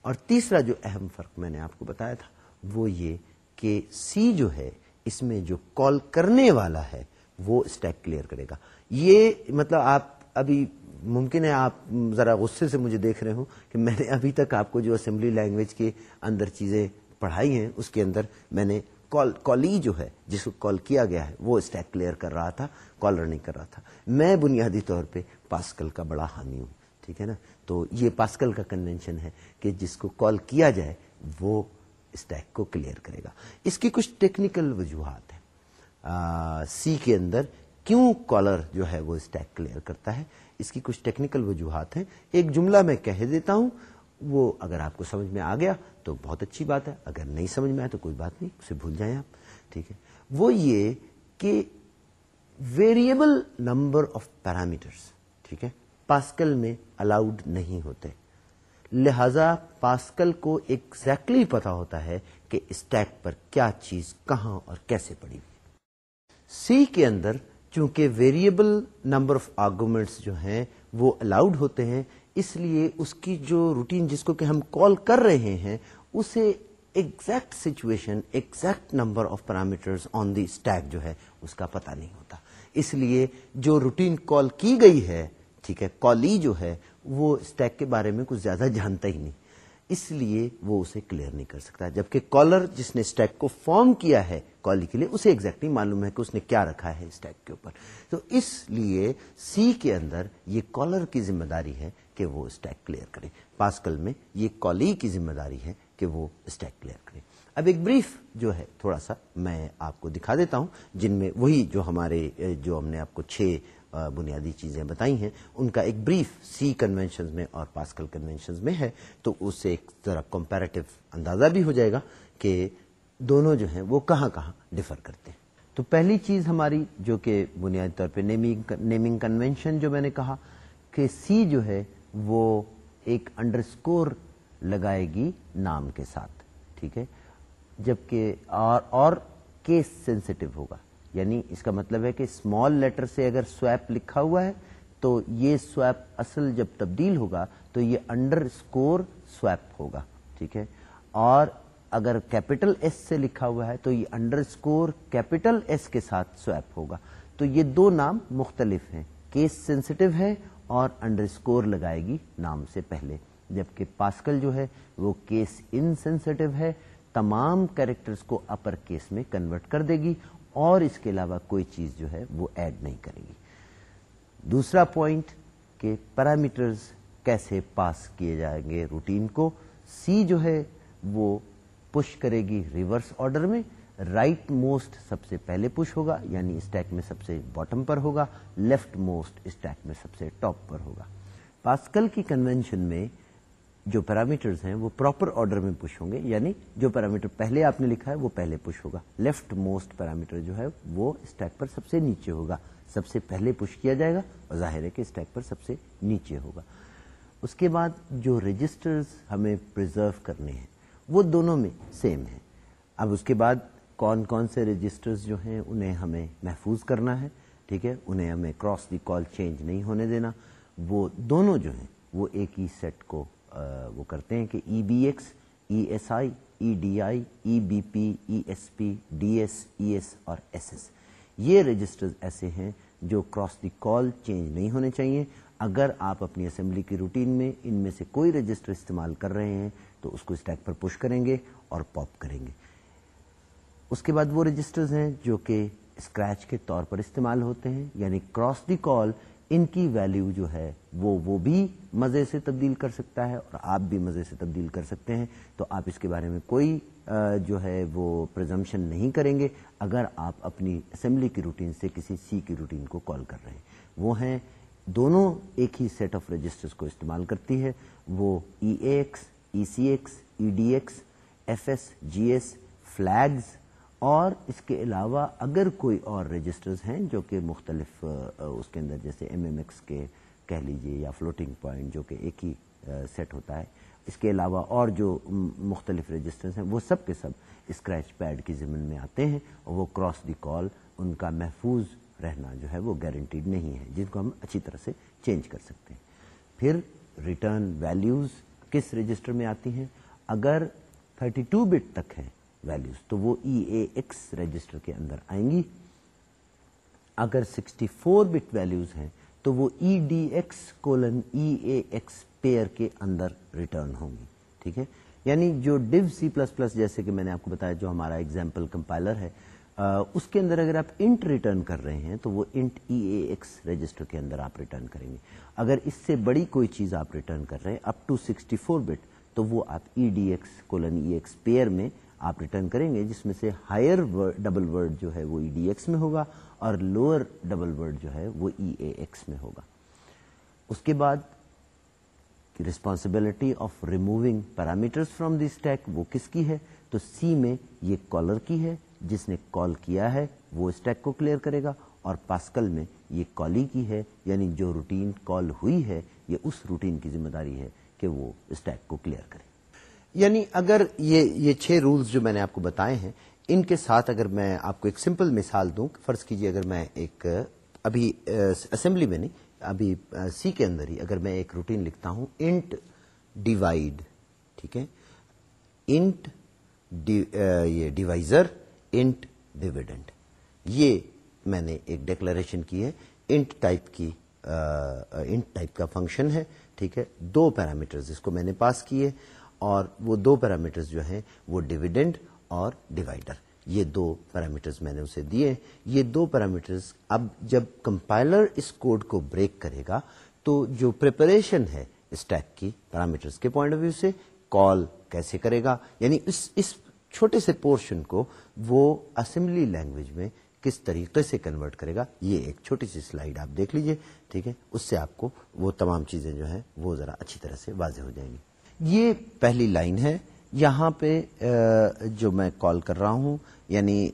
اور تیسرا جو اہم فرق میں نے آپ کو بتایا تھا، وہ یہ کہ سی جو ہے، اس میں جو کال کرنے والا ہے، وہ اسٹیک کلیئر کرے گا۔ یہ مطلب آپ ابھی ممکن ہے آپ ذرا غصے سے مجھے دیکھ رہے ہوں کہ میں نے ابھی تک آپ کو جو اسمبلی لینگویج کے اندر چیزیں پڑھائی ہیں، اس کے اندر میں نے کال کالی جو ہے، جس کو کال کیا گیا ہے، وہ اسٹیک کلیئر کر رہا تھا کالر نہیں کر رہا تھا۔ میں بنیادی طور پہ پاسکل کا بڑا حامی ہوں، ٹھیک ہے نا؟ تو یہ پاسکل کا کنوینشن ہے کہ جس کو کال کیا جائے، وہ اسٹیک کو کلیئر کرے گا۔ اس کی کچھ ٹیکنیکل وجوہات ہیں۔ سی کے اندر کیوں کالر جو ہے وہ اسٹیک کلیئر کرتا ہے؟ اس کی کچھ ٹیکنیکل وجوہات ہیں۔ ایک جملہ میں کہہ دیتا ہوں، وہ اگر آپ کو سمجھ میں آ گیا تو بہت اچھی بات ہے، اگر نہیں سمجھ میں آیا تو کوئی بات نہیں، اسے بھول جائیں آپ، ٹھیک ہے؟ وہ یہ کہ ویریبل نمبر آف پیرامیٹرس ٹھیک ہے، پاسکل میں الاؤڈ نہیں ہوتے۔ لہذا پاسکل کو ایکزیکٹلی پتا ہوتا ہے کہ اسٹیک پر کیا چیز کہاں اور کیسے پڑی۔ سی کے اندر چونکہ ویریبل نمبر آف آرگومنٹس جو ہیں وہ الاؤڈ ہوتے ہیں، اس لیے اس کی جو روٹین جس کو کہ ہم کال کر رہے ہیں، اسے exact situation exact number of parameter on the stack جو ہے، اس کا پتہ نہیں ہوتا۔ اس لیے جو روٹین کال کی گئی ہے، ٹھیک ہے کالی جو ہے، وہ اسٹیک کے بارے میں کچھ زیادہ جانتا ہی نہیں۔ اس لیے وہ اسے کلیئر نہیں کر سکتا۔ جبکہ کالر جس نے اسٹیک کو فارم کیا ہے کالی کے لیے، اسے ایگزیکٹلی معلوم ہے کہ اس نے کیا رکھا ہے اسٹیک کے اوپر۔ تو اس لیے سی کے اندر یہ کالر کی ذمہ داری ہے کہ وہ اسٹیک کلیئر کرے۔ پاسکل میں یہ کالی کی ذمہ داری ہے کہ وہ اسٹیک کلیئر کرے۔ اب ایک بریف جو ہے، تھوڑا سا میں آپ کو دکھا دیتا ہوں، جن میں وہی جو ہمارے، جو ہم نے آپ کو چھ بنیادی چیزیں بتائی ہیں، ان کا ایک بریف سی کنونشن میں اور پاسکل کنونشن میں ہے، تو اس سے ایک ذرا کمپیرٹیو اندازہ بھی ہو جائے گا کہ دونوں جو ہیں وہ کہاں کہاں ڈفر کرتے ہیں۔ تو پہلی چیز ہماری جو کہ بنیادی طور پہ نیمنگ کنونشن جو میں نے کہا کہ سی جو ہے وہ ایک انڈر اسکور لگائے گی نام کے ساتھ، ٹھیک ہے؟ جبکہ اور اور کیس سینسٹیو ہوگا۔ یعنی اس کا مطلب ہے کہ اسمال لیٹر سے اگر سویپ لکھا ہوا ہے، تو یہ سویپ اصل جب تبدیل ہوگا، تو یہ انڈر اسکور سویپ ہوگا، ٹھیک ہے؟ اور اگر کیپٹل ایس سے لکھا ہوا ہے، تو یہ انڈر اسکور کیپٹل ایس کے ساتھ سویپ ہوگا۔ تو یہ دو نام مختلف ہیں۔ کیس سینسٹیو ہے اور انڈر اسکور لگائے گی نام سے پہلے۔ جبکہ پاسکل جو ہے، وہ کیس ان سینسٹیو ہے، تمام کیریکٹرز کو اپر کیس میں کنورٹ کر دے گی۔ اور اس کے علاوہ کوئی چیز جو ہے وہ ایڈ نہیں کرے گی۔ دوسرا پوائنٹ کہ پیرامیٹرز کیسے پاس کیے جائیں گے روٹین کو سی جو ہے وہ پش کرے گی ریورس آرڈر میں رائٹ موسٹ سب سے پہلے پش ہوگا یعنی اسٹیک میں سب سے باٹم پر ہوگا لیفٹ موسٹ اسٹیک میں سب سے ٹاپ پر ہوگا۔ پاسکل کی کنونشن میں جو پیرامیٹرز ہیں وہ پراپر آرڈر میں پش ہوں گے یعنی جو پیرامیٹر پہلے آپ نے لکھا ہے وہ پہلے پش ہوگا۔ لیفٹ موسٹ پیرامیٹر جو ہے وہ اسٹیک پر سب سے نیچے ہوگا۔ سب سے پہلے پش کیا جائے گا اور ظاہر ہے کہ اسٹیک پر سب سے نیچے ہوگا۔ اس کے بعد جو رجسٹرز ہمیں پرزرو کرنے ہیں، وہ دونوں میں سیم ہے اب اس کے بعد کون کون سے رجسٹرز جو ہیں انہیں ہمیں محفوظ کرنا ہے، ٹھیک ہے؟ انہیں ہمیں کراس دی کال چینج نہیں ہونے دینا۔ وہ دونوں جو ہیں وہ ایک ہی سیٹ کو وہ کرتے ہیں کہ E B X, E S I, E D I, E B P, E S P, D S, E S اور ایس ایس۔ یہ رجسٹر ایسے ہیں جو کراس دی کال چینج نہیں ہونے چاہیے۔ اگر آپ اپنی اسمبلی کی روٹین میں ان میں سے کوئی رجسٹر استعمال کر رہے ہیں، تو اس کو اسٹیک پر پش کریں گے اور پاپ کریں گے۔ اس کے بعد وہ رجسٹرز ہیں جو کہ اسکریچ کے طور پر استعمال ہوتے ہیں یعنی کراس دی کال ان کی ویلیو جو ہے وہ وہ بھی مزے سے تبدیل کر سکتا ہے اور آپ بھی مزے سے تبدیل کر سکتے ہیں۔ تو آپ اس کے بارے میں کوئی جو ہے وہ پرزمپشن نہیں کریں گے اگر آپ اپنی اسمبلی کی روٹین سے کسی سی کی روٹین کو کال کر رہے ہیں۔ وہ ہیں دونوں ایک ہی سیٹ آف رجسٹر کو استعمال کرتی ہے۔ وہ E X E C X E D X F S G S flags اور اس کے علاوہ اگر کوئی اور رجسٹرز ہیں جو کہ مختلف اس کے اندر جیسے ایم ایم ایکس کے کہہ لیجیے یا فلوٹنگ پوائنٹ جو کہ ایک ہی سیٹ ہوتا ہے، اس کے علاوہ اور جو مختلف رجسٹرز ہیں، وہ سب کے سب اسکریچ پیڈ کی ضمن میں آتے ہیں اور وہ کراس دی کال ان کا محفوظ رہنا جو ہے وہ گارنٹیڈ نہیں ہے، جن کو ہم اچھی طرح سے چینج کر سکتے ہیں۔ پھر ریٹرن ویلیوز کس رجسٹر میں آتی ہیں؟ اگر 32 بٹ تک ہے ویلوز تو وہ ای اے ایکس رجسٹر کے اندر آئیں گی. اگر 64 بٹ ویلوز ہیں، تو وہ E D X colon E A X pair کے اندر ریٹرن ہوں گی. ٹھیک ہے؟ یعنی جو ڈیو سی پلس پلس جیسے کہ میں نے آپ کو بتایا جو ہمارا ایگزامپل کمپائلر ہے اس کے اندر اگر آپ انٹ ریٹرن کر رہے ہیں، تو وہ int E A X register کے اندر آپ ریٹرن کریں گے. اگر اس سے بڑی کوئی چیز آپ ریٹرن کر رہے ہیں up to sixty four but تو وہ آپ E D X colon E X pair میں آپ ریٹرن کریں گے، جس میں سے ہائر ڈبل ورڈ جو ہے وہ ای ڈی ایکس میں ہوگا اور لوور ڈبل ورڈ جو ہے وہ ای اے ایکس میں ہوگا۔ اس کے بعد responsibility of removing parameter from the stack وہ کس کی ہے؟ تو سی میں یہ کالر کی ہے، جس نے کال کیا ہے وہ اسٹیک کو کلیئر کرے گا اور پاسکل میں یہ کالی کی ہے یعنی جو روٹین کال ہوئی ہے، یہ اس روٹین کی ذمہ داری ہے کہ وہ اسٹیک کو کلیئر کرے۔ یعنی اگر یہ یہ چھ رولز جو میں نے آپ کو بتائے ہیں، ان کے ساتھ اگر میں آپ کو ایک سمپل مثال دوں، فرض کیجیے اگر میں ایک، ابھی اسمبلی میں نہیں، ابھی سی کے اندر ہی اگر میں ایک روٹین لکھتا ہوں انٹ ڈیوائڈ ٹھیک ہے؟ انٹ یہ ڈیوائزر انٹ ڈیویڈنٹ یہ میں نے ایک ڈیکلریشن کی ہے انٹ ٹائپ کی انٹ ٹائپ کا فنکشن ہے، ٹھیک ہے؟ دو پیرامیٹرز اس کو میں نے پاس کیے۔ اور وہ دو پیرامیٹرز جو ہیں وہ ڈویڈنڈ اور ڈیوائڈر۔ یہ دو پیرامیٹرز میں نے اسے دیے۔ یہ دو پیرامیٹرز اب جب کمپائلر اس کوڈ کو بریک کرے گا تو جو پریپریشن ہے اسٹیک کی پیرامیٹرز کے پوائنٹ آف ویو سے کال کیسے کرے گا؟ یعنی اس اس چھوٹے سے پورشن کو وہ اسمبلی لینگویج میں کس طریقے سے کنورٹ کرے گا؟ یہ ایک چھوٹی سی سلائیڈ آپ دیکھ لیجیے، ٹھیک ہے؟ اس سے آپ کو وہ تمام چیزیں جو ہیں وہ ذرا اچھی طرح سے واضح ہو جائیں گی۔ یہ پہلی لائن ہے۔ یہاں پہ جو میں کال کر رہا ہوں یعنی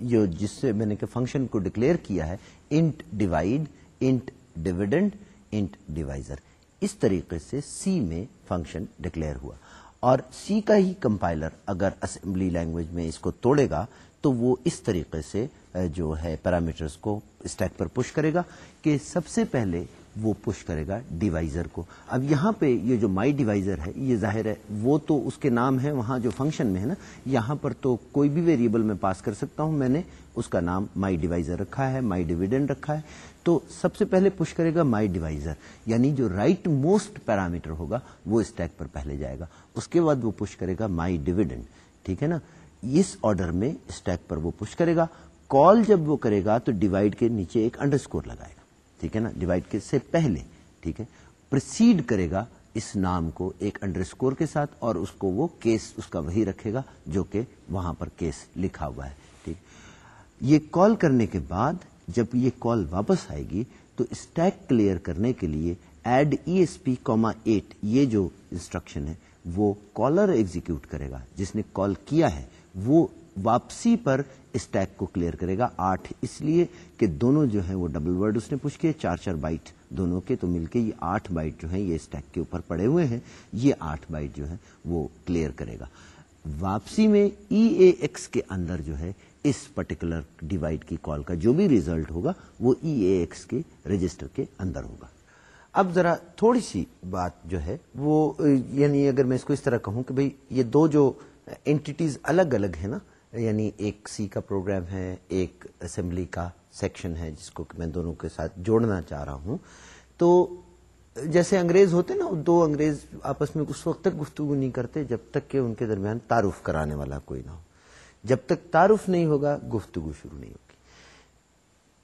جو جس سے میں نے کہ فنکشن کو ڈکلیئر کیا ہے int divide int dividend int divisor اس طریقے سے سی میں فنکشن ڈکلیئر ہوا۔ اور سی کا ہی کمپائلر اگر اسمبلی لینگویج میں اس کو توڑے گا، تو وہ اس طریقے سے جو ہے پیرامیٹرز کو اسٹیک پر پش کرے گا کہ سب سے پہلے وہ پش کرے گا ڈیوائزر کو۔ اب یہاں پہ یہ جو مائی ڈیوائزر ہے، یہ ظاہر ہے، وہ تو اس کے نام ہے وہاں جو فنکشن میں ہے نا، یہاں پر تو کوئی بھی ویریبل میں پاس کر سکتا ہوں میں نے۔ اس کا نام مائی ڈیوائزر رکھا ہے، مائی ڈیویڈنڈ رکھا ہے۔ تو سب سے پہلے پش کرے گا مائی ڈیوائزر یعنی جو رائٹ موسٹ پیرامیٹر ہوگا، وہ اسٹیک پر پہلے جائے گا۔ اس کے بعد وہ پش کرے گا مائی ڈیویڈنڈ ٹھیک ہے نا؟ اس آرڈر میں اسٹیک پر وہ پش کرے گا۔ کال جب وہ کرے گا تو ڈیوائڈ کے نیچے ایک انڈر اسکور لگائے۔ گا ٹھیک ہے نا؟ ڈیوائڈ کے سے پہلے، ٹھیک ہے؟ پرسیڈ کرے گا اس نام کو ایک انڈر اسکور کے ساتھ اور اس کو وہ کیس اس کا وہی رکھے گا جو کہ وہاں پر کیس لکھا ہوا ہے، ٹھیک؟ یہ کال کرنے کے بعد جب یہ کال واپس آئے گی تو اسٹیک کلیئر کرنے کے لیے add E S P comma eight یہ جو انسٹرکشن ہے، وہ کالر ایگزیکیوٹ کرے گا۔ جس نے کال کیا ہے، وہ واپسی پر اسٹیک کو کلیئر کرے گا آٹھ۔ اس لیے کہ دونوں جو ہیں وہ ڈبل ورڈ اس نے پوچھ کے چار چار بائٹ دونوں کے، تو مل کے یہ آٹھ بائٹ جو ہیں یہ اسٹیک کے اوپر پڑے ہوئے ہیں۔ یہ آٹھ بائٹ جو ہے وہ کلیئر کرے گا۔ واپسی میں ای اے ایکس کے اندر جو ہے اس پرٹیکولر ڈیوائڈ کی کال کا جو بھی ریزلٹ ہوگا، وہ ای اے ایکس کے رجسٹر کے اندر ہوگا۔ اب ذرا تھوڑی سی بات جو ہے وہ یعنی اگر میں اس کو اس طرح کہوں کہ بھئی یہ دو جو اینٹیز الگ الگ ہیں نا یعنی ایک سی کا پروگرام ہے، ایک اسمبلی کا سیکشن ہے جس کو میں دونوں کے ساتھ جوڑنا چاہ رہا ہوں۔ تو جیسے انگریز ہوتے نا، دو انگریز آپس میں اس وقت تک گفتگو نہیں کرتے جب تک کہ ان کے درمیان تعارف کرانے والا کوئی نہ ہو۔ جب تک تعارف نہیں ہوگا، گفتگو شروع نہیں ہوگی۔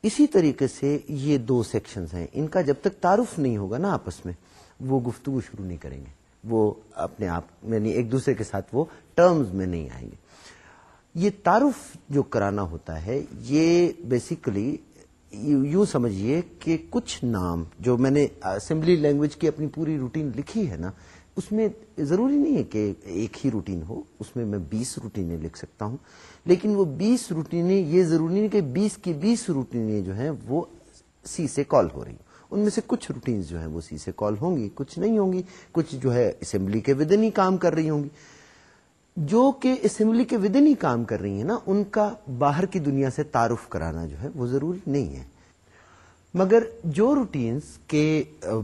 اسی طریقے سے یہ دو سیکشنز ہیں۔ ان کا جب تک تعارف نہیں ہوگا نا آپس میں، وہ گفتگو شروع نہیں کریں گے۔ وہ اپنے آپ یعنی ایک دوسرے کے ساتھ وہ ٹرمز میں نہیں آئیں گے۔ یہ تعارف جو کرانا ہوتا ہے، یہ بیسیکلی یوں سمجھیے کہ کچھ نام جو میں نے اسمبلی لینگویج کی اپنی پوری روٹین لکھی ہے نا، اس میں ضروری نہیں ہے کہ ایک ہی روٹین ہو، اس میں میں بیس روٹینیں لکھ سکتا ہوں، لیکن وہ بیس روٹینیں یہ ضروری نہیں کہ بیس کی بیس روٹینیں جو ہیں وہ سی سے کال ہو رہی ان میں سے کچھ روٹینز جو ہیں وہ سی سے کال ہوں گی، کچھ نہیں ہوں گی، کچھ جو ہے اسمبلی کے ودن ہی کام کر رہی ہوں گی۔ جو کہ اسمبلی کے ودن ہی کام کر رہی ہیں نا، ان کا باہر کی دنیا سے تعارف کرانا جو ہے وہ ضروری نہیں ہے۔ مگر جو روٹینز کے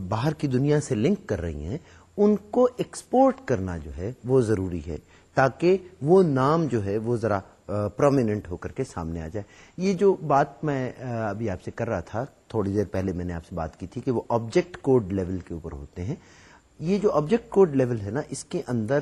باہر کی دنیا سے لنک کر رہی ہیں، ان کو ایکسپورٹ کرنا جو ہے وہ ضروری ہے، تاکہ وہ نام جو ہے وہ ذرا پرومیننٹ ہو کر کے سامنے آ جائے۔ یہ جو بات میں ابھی آپ سے کر رہا تھا، تھوڑی دیر پہلے میں نے آپ سے بات کی تھی کہ وہ آبجیکٹ کوڈ لیول کے اوپر ہوتے ہیں۔ یہ جو آبجیکٹ کوڈ لیول ہے نا اس کے اندر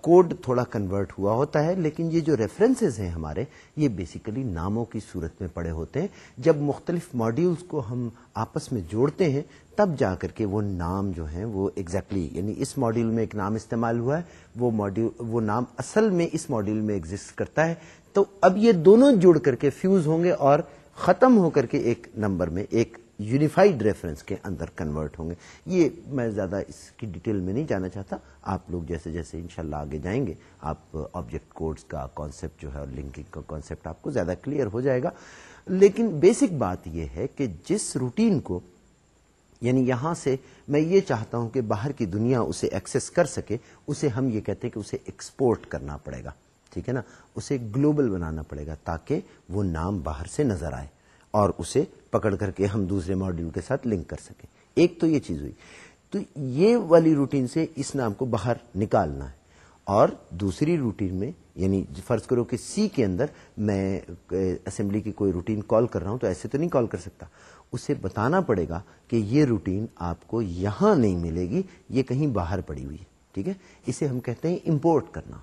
کوڈ تھوڑا کنورٹ ہوا ہوتا ہے لیکن یہ جو ریفرنسز ہیں ہمارے یہ بیسیکلی ناموں کی صورت میں پڑے ہوتے ہیں۔ جب مختلف ماڈیولز کو ہم آپس میں جوڑتے ہیں تب جا کر کے وہ نام جو ہیں وہ ایگزیکٹلی exactly, یعنی اس ماڈیول میں ایک نام استعمال ہوا ہے وہ ماڈیول وہ نام اصل میں اس ماڈیول میں ایگزٹ کرتا ہے۔ تو اب یہ دونوں جڑ کر کے فیوز ہوں گے اور ختم ہو کر کے ایک نمبر میں ایک یونیفائڈ ریفرنس کے اندر کنورٹ ہوں گے۔ یہ میں زیادہ اس کی ڈیٹیل میں نہیں جانا چاہتا۔ آپ لوگ جیسے جیسے انشاءاللہ آگے جائیں گے، آپ آبجیکٹ کوڈز کا کانسیپٹ جو ہے اور لنکنگ کا کانسیپٹ آپ کو زیادہ کلیئر ہو جائے گا۔ لیکن بیسک بات یہ ہے کہ جس روٹین کو یعنی یہاں سے میں یہ چاہتا ہوں کہ باہر کی دنیا اسے ایکسس کر سکے، اسے ہم یہ کہتے ہیں کہ اسے ایکسپورٹ کرنا پڑے گا۔ ٹھیک ہے نا؟ اسے گلوبل بنانا پڑے گا تاکہ وہ نام باہر سے نظر آئے۔ اور اسے پکڑ کر کے ہم دوسرے ماڈیول کے ساتھ لنک کر سکیں۔ ایک تو یہ چیز ہوئی۔ تو یہ والی روٹین سے اس نام کو باہر نکالنا ہے۔ اور دوسری روٹین میں یعنی فرض کرو کہ سی کے اندر میں اسمبلی کی کوئی روٹین کال کر رہا ہوں تو ایسے تو نہیں کال کر سکتا۔ اسے بتانا پڑے گا کہ یہ روٹین آپ کو یہاں نہیں ملے گی، یہ کہیں باہر پڑی ہوئی ہے۔ ٹھیک ہے؟ اسے ہم کہتے ہیں امپورٹ کرنا۔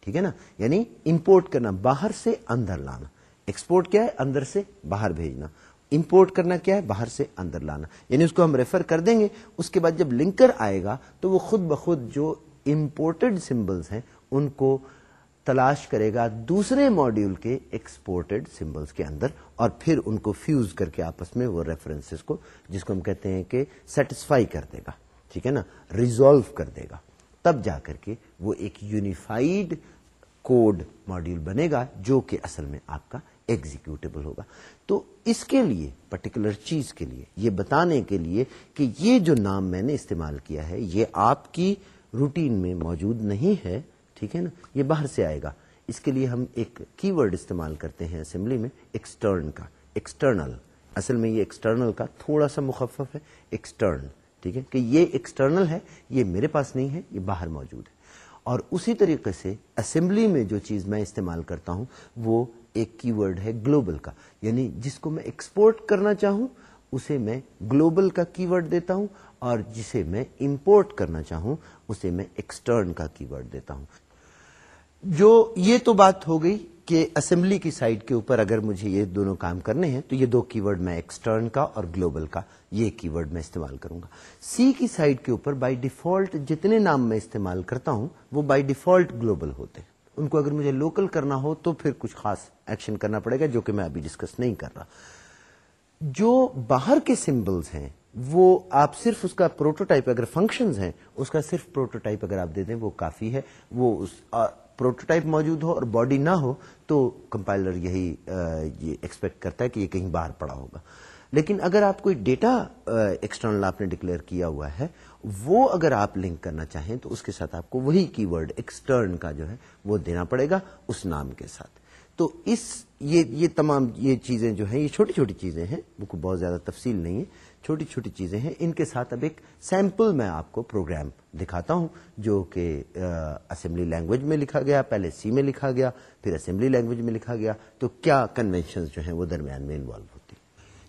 ٹھیک ہے نا؟ یعنی امپورٹ کرنا، باہر سے اندر لانا۔ ایکسپورٹ کیا ہے؟ اندر سے باہر بھیجنا۔ امپورٹ کرنا کیا ہے؟ باہر سے اندر لانا۔ یعنی اس کو ہم ریفر کر دیں گے۔ اس کے بعد جب لنکر آئے گا تو وہ خود بخود جو امپورٹڈ سمبلس ہیں، ان کو تلاش کرے گا دوسرے ماڈیول کے ایکسپورٹڈ سمبلس کے اندر اور پھر ان کو فیوز کر کے آپس میں وہ ریفرنسز کو، جس کو ہم کہتے ہیں کہ سیٹسفائی کر دے گا۔ ٹھیک ہے نا؟ ریزالو کر دے گا۔ تب جا کر کے وہ ایک یونیفائڈ کوڈ ماڈیول بنے گا، جو کہ اصل میں آپ کا ایگزیکٹیبل ہوگا۔ تو اس کے لیے پرٹیکولر چیز کے لیے، یہ بتانے کے لیے کہ یہ جو نام میں نے استعمال کیا ہے، یہ آپ کی روٹین میں موجود نہیں ہے، ٹھیک ہے نا؟ یہ باہر سے آئے گا۔ اس کے لیے ہم ایک کی ورڈ استعمال کرتے ہیں اسمبلی میں ایکسٹرن کا ایکسٹرنل اصل میں یہ ایکسٹرنل کا تھوڑا سا مخفف ہے ایکسٹرن ٹھیک ہے؟ کہ یہ ایکسٹرنل ہے، یہ میرے پاس نہیں ہے، یہ باہر موجود ہے۔ اور اسی طریقے سے اسمبلی میں جو چیز میں استعمال کرتا ہوں، وہ ایک کی ورڈ ہے گلوبل کا۔ یعنی جس کو میں ایکسپورٹ کرنا چاہوں، اسے میں گلوبل کا کی ورڈ دیتا ہوں، اور جسے میں امپورٹ کرنا چاہوں، اسے میں ایکسٹرن کا کی ورڈ دیتا ہوں۔ جو یہ تو بات ہو گئی کہ اسمبلی کی سائڈ کے اوپر اگر مجھے یہ دونوں کام کرنے ہیں، تو یہ دو کی ورڈ میں ایکسٹرن کا اور گلوبل کا، یہ کی ورڈ میں استعمال کروں گا۔ سی کی سائڈ کے اوپر بائی ڈیفالٹ جتنے نام میں استعمال کرتا ہوں، وہ بائی ڈیفالٹ گلوبل ہوتے ہیں۔ ان کو اگر مجھے لوکل کرنا ہو تو پھر کچھ خاص ایکشن کرنا پڑے گا جو کہ میں ابھی ڈسکس نہیں کر رہا۔ جو باہر کے سمبلز ہیں، وہ آپ صرف اس کا پروٹوٹائپ اگر فنکشنز ہیں، اس کا صرف پروٹوٹائپ اگر آپ دے دیں، وہ کافی ہے۔ وہ اس پروٹوٹائپ موجود ہو اور باڈی نہ ہو تو کمپائلر یہی ایکسپیکٹ کرتا ہے کہ یہ کہیں باہر پڑا ہوگا۔ لیکن اگر آپ کوئی ڈیٹا ایکسٹرنل آپ نے ڈکلیئر کیا ہوا ہے وہ اگر آپ لنک کرنا چاہیں تو اس کے ساتھ آپ کو وہی کی ورڈ ایکسٹرن کا جو ہے وہ دینا پڑے گا اس نام کے ساتھ۔ تو اس یہ یہ تمام یہ چیزیں جو ہیں یہ چھوٹی چھوٹی چیزیں ہیں، وہ کو بہت زیادہ تفصیل نہیں ہے۔ چھوٹی چھوٹی چیزیں ہیں۔ ان کے ساتھ اب ایک سیمپل میں آپ کو پروگرام دکھاتا ہوں، جو کہ اسمبلی لینگویج میں لکھا گیا، پہلے سی میں لکھا گیا، پھر اسمبلی لینگویج میں لکھا گیا۔ تو کیا کنوینشن جو ہیں وہ درمیان میں انوالو ہوتی؟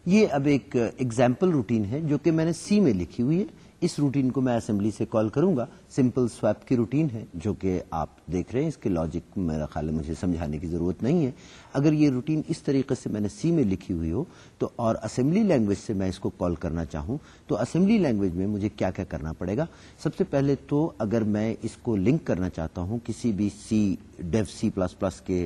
یہ اب ایک ایگزامپل روٹین ہے، جو کہ میں نے سی میں لکھی ہوئی ہے۔ اس روٹین کو میں اسمبلی سے کال کروں گا سمپل سویپ کی روٹین ہے، جو کہ آپ دیکھ رہے ہیں، اس کے لاجک میرا خیال مجھے سمجھانے کی ضرورت نہیں ہے۔ اگر یہ روٹین اس طریقے سے میں نے سی میں لکھی ہوئی ہو، تو اور اسمبلی لینگویج سے میں اس کو کال کرنا چاہوں، تو اسمبلی لینگویج میں مجھے کیا کیا کرنا پڑے گا؟ سب سے پہلے تو اگر میں اس کو لنک کرنا چاہتا ہوں، کسی بھی C Dev C plus plus کے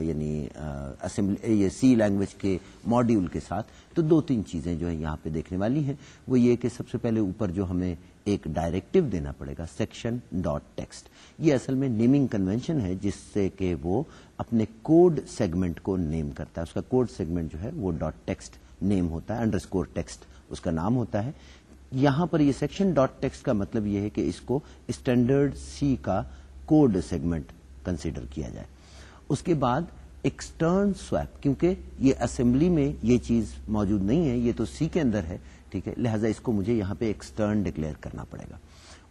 یعنی اسمبلی سی لینگویج کے ماڈیول کے ساتھ، تو دو تین چیزیں جو ہیں یہاں پہ دیکھنے والی ہیں۔ وہ یہ کہ سب سے پہلے اوپر جو ہمیں ایک ڈائریکٹو دینا پڑے گا سیکشن ڈاٹ ٹیکسٹ یہ اصل میں نیمنگ کنوینشن ہے، جس سے کہ وہ اپنے کوڈ سیگمنٹ کو نیم کرتا ہے۔ اس کا کوڈ سیگمنٹ جو ہے، وہ ڈاٹ ٹیکسٹ نیم ہوتا ہے انڈر اسکور ٹیکسٹ اس کا نام ہوتا ہے۔ یہاں پر یہ سیکشن ڈاٹ ٹیکسٹ کا مطلب یہ ہے کہ اس کو اسٹینڈرڈ سی کا کوڈ سیگمنٹ کنسیڈر کیا جائے۔ اس کے بعد ایکسٹرن سویپ کیونکہ یہ اسمبلی میں یہ چیز موجود نہیں ہے، یہ تو سی کے اندر ہے۔ ٹھیک ہے، لہٰذا اس کو مجھے یہاں پہ ایکسٹرن ڈکلیئر کرنا پڑے گا۔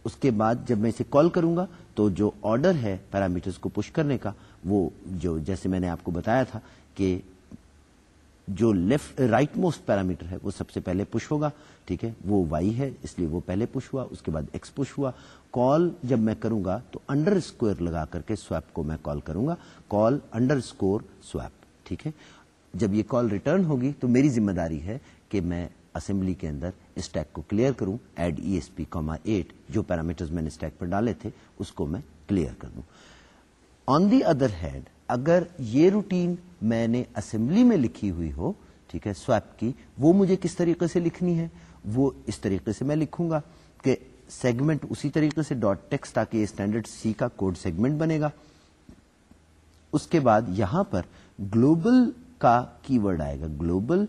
اس کے بعد جب میں اسے کال کروں گا، تو جو آرڈر ہے پیرامیٹرز کو پش کرنے کا، وہ جو جیسے میں نے آپ کو بتایا تھا کہ جو لیفٹ رائٹ موسٹ پیرامیٹر ہے، وہ سب سے پہلے پش ہوگا، ٹھیک ہے؟ وہ وائی ہے، اس لیے وہ پہلے پش ہوا، اس کے بعد ایکس پش ہوا۔ کال جب میں کروں گا، تو انڈر اسکوئر لگا کر کے سویپ کو میں کال کروں گا۔ کال انڈر اسکور سویپ ٹھیک ہے؟ جب یہ کال ریٹرن ہوگی، تو میری ذمہ داری ہے کہ میں اسمبلی کے اندر اسٹیک کو کلیئر کروں. Add E S P comma eight جو پیرامیٹر میں نے اسٹیک پر ڈالے تھے، اس کو میں کلیئر کر دوں. آن دی ادر ہینڈ اگر یہ روٹین میں نے اسمبلی میں لکھی ہوئی ہو، ٹھیک ہے سویپ کی، وہ مجھے کس طریقے سے لکھنی ہے؟ وہ اس طریقے سے میں لکھوں گا کہ سیگمنٹ اسی طریقے سے ڈاٹ ٹیکس تاکہ اسٹینڈرڈ سی کا کوڈ سیگمنٹ بنے گا. اس کے بعد یہاں پر گلوبل کا کی ورڈ آئے گا گلوبل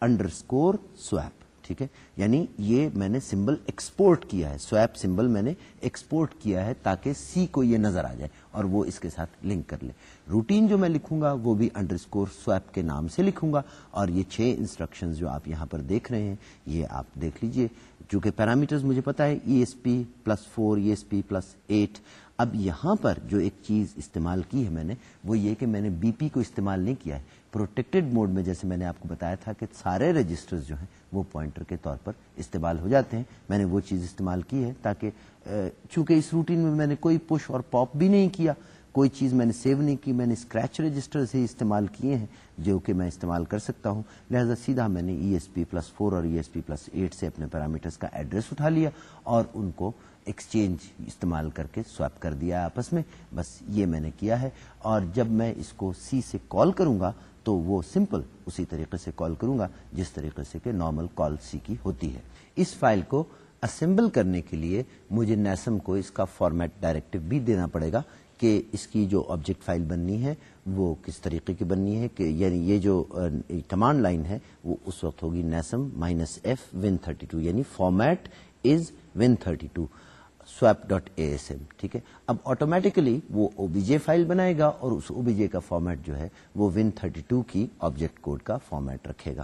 انڈر اسکور سویپ، ٹھیک ہے؟ یعنی یہ میں نے سمبل ایکسپورٹ کیا ہے، سویپ سمبل میں نے ایکسپورٹ کیا ہے تاکہ سی کو یہ نظر آ جائے اور وہ اس کے ساتھ لنک کر لے۔ روٹین جو میں لکھوں گا وہ بھی انڈر اسکور سویپ کے نام سے لکھوں گا اور یہ چھ انسٹرکشن جو آپ یہاں پر دیکھ رہے ہیں، یہ آپ دیکھ لیجیے۔ چونکہ پیرامیٹرز مجھے پتا ہے E S P plus four E S P plus eight اب یہاں پر جو ایک چیز استعمال کی ہے میں نے، وہ یہ کہ میں نے بی پی کو استعمال نہیں کیا ہے۔ پروٹیکٹڈ موڈ میں جیسے میں نے آپ کو بتایا تھا کہ سارے رجسٹر جو ہیں وہ پوائنٹر کے طور پر استعمال ہو جاتے ہیں۔ میں نے وہ چیز استعمال کی ہے تاکہ چونکہ اس روٹین میں میں نے کوئی پش اور پاپ بھی نہیں کیا، کوئی چیز میں نے سیو نہیں کی، میں نے اسکریچ رجسٹر سے استعمال کیے ہیں جو کہ میں استعمال کر سکتا ہوں۔ لہذا سیدھا میں نے E S P plus four اور E S P plus eight سے اپنے پیرامیٹرس کا ایڈریس اٹھا لیا اور ان کو ایکسچینج استعمال کر کے سواپ کر دیا آپس میں۔ بس یہ میں نے کیا ہے اور جب میں اس کو سی سے کال کروں گا تو وہ سمپل اسی طریقے سے کال کروں گا، جس طریقے سے کہ نارمل کال سی کی ہوتی ہے۔ اس فائل کو اسمبل کرنے کے لیے مجھے نیسم کو اس کا فارمیٹ ڈائریکٹو بھی دینا پڑے گا کہ اس کی جو آبجیکٹ فائل بننی ہے، وہ کس طریقے کی بننی ہے کہ یعنی یہ جو کمانڈ لائن ہے، وہ اس وقت ہوگی NASM minus F win thirty two یعنی format is win thirty two swap dot A S M ٹھیک ہے؟ اب آٹومیٹکلی وہ او بی جے فائل بنائے گا اور اس او بی جے کا فارمیٹ جو ہے وہ ون تھرٹی ٹو کی آبجیکٹ کوڈ کا فارمیٹ رکھے گا۔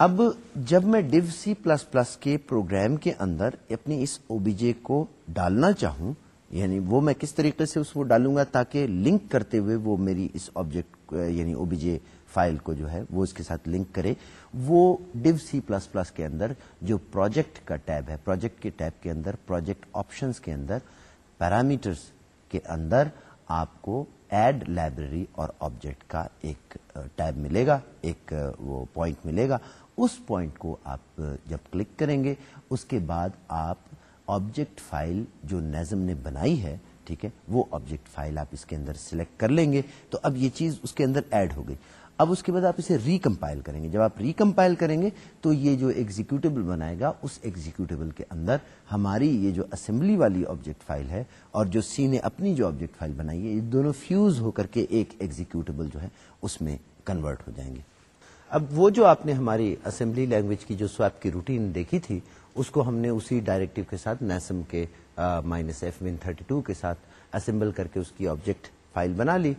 اب جب میں ڈیو سی پلس پلس کے پروگرام کے اندر اپنی اس او بی جے کو ڈالنا چاہوں یعنی وہ میں کس طریقے سے اس کو ڈالوں گا تاکہ لنک کرتے ہوئے وہ میری اس آبجیکٹ یعنی او بی جے فائل کو جو ہے وہ اس کے ساتھ لنک کرے۔ وہ ڈیو سی پلس پلس کے اندر جو پروجیکٹ کا ٹیب ہے پروجیکٹ کے ٹیب کے اندر پروجیکٹ آپشنس کے اندر پیرامیٹرس کے اندر آپ کو ایڈ لائبریری اور آبجیکٹ کا ایک ٹیب ملے گا، ایک وہ پوائنٹ ملے گا۔ اس پوائنٹ کو آپ جب کلک کریں گے، اس کے بعد آپ آبجیکٹ فائل جو نیزم نے بنائی ہے، ٹھیک ہے، وہ آبجیکٹ فائل آپ اس کے اندر سلیکٹ کر لیں گے۔ تو اب یہ چیز اس کے اندر ایڈ ہو گئی۔ اب اس کے بعد آپ اسے ریکمپائل کریں گے۔ جب آپ ریکمپائل کریں گے تو یہ جو ایگزیکٹبل بنائے گا، اس ایگزیکٹبل کے اندر ہماری یہ جو اسمبلی والی آبجیکٹ فائل ہے اور جو سی نے اپنی جو آبجیکٹ فائل بنائی ہے، یہ دونوں فیوز ہو کر کے ایک ایگزیکٹبل جو ہے، اس میں کنورٹ ہو جائیں گے۔ اب وہ جو آپ نے ہماری اسمبلی لینگویج کی جو سویپ کی روٹین دیکھی تھی، اس کو ہم نے اسی ڈائریکٹو کے ساتھ نیسم کے minus F win thirty two کے ساتھ اسمبل کر کے اس کی آبجیکٹ فائل بنا لی۔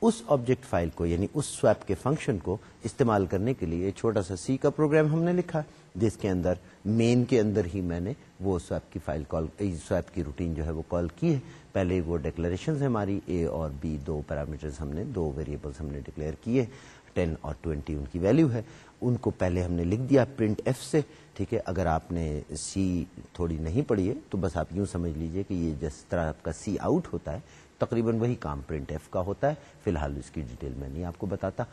اس آبجیکٹ فائل کو یعنی اس سویپ کے فنکشن کو استعمال کرنے کے لیے چھوٹا سا سی کا پروگرام ہم نے لکھا۔ جس کے اندر مین کے اندر ہی میں نے وہ سویپ کی فائل کال سویپ کی روٹین جو ہے وہ کال کی ہے۔ پہلے وہ ڈیکلریشن ہماری۔ اے اور بی دو پیرامیٹرز ہم نے دو ویریبلس ہم نے ڈکلیئر کیے ٹین اور ٹوینٹی ان کی ویلو ہے۔ ان کو پہلے ہم نے لکھ دیا پرنٹ ایف سے۔ ٹھیک ہے، اگر آپ نے سی تھوڑی نہیں پڑھی ہے تو بس آپ یوں سمجھ لیجیے کہ یہ جس طرح آپ کا سی آؤٹ ہوتا ہے تقریباً وہی کام پرنٹ ایف کا ہوتا ہے۔ فی الحال اس کی ڈیٹیل میں نہیں آپ کو بتاتا۔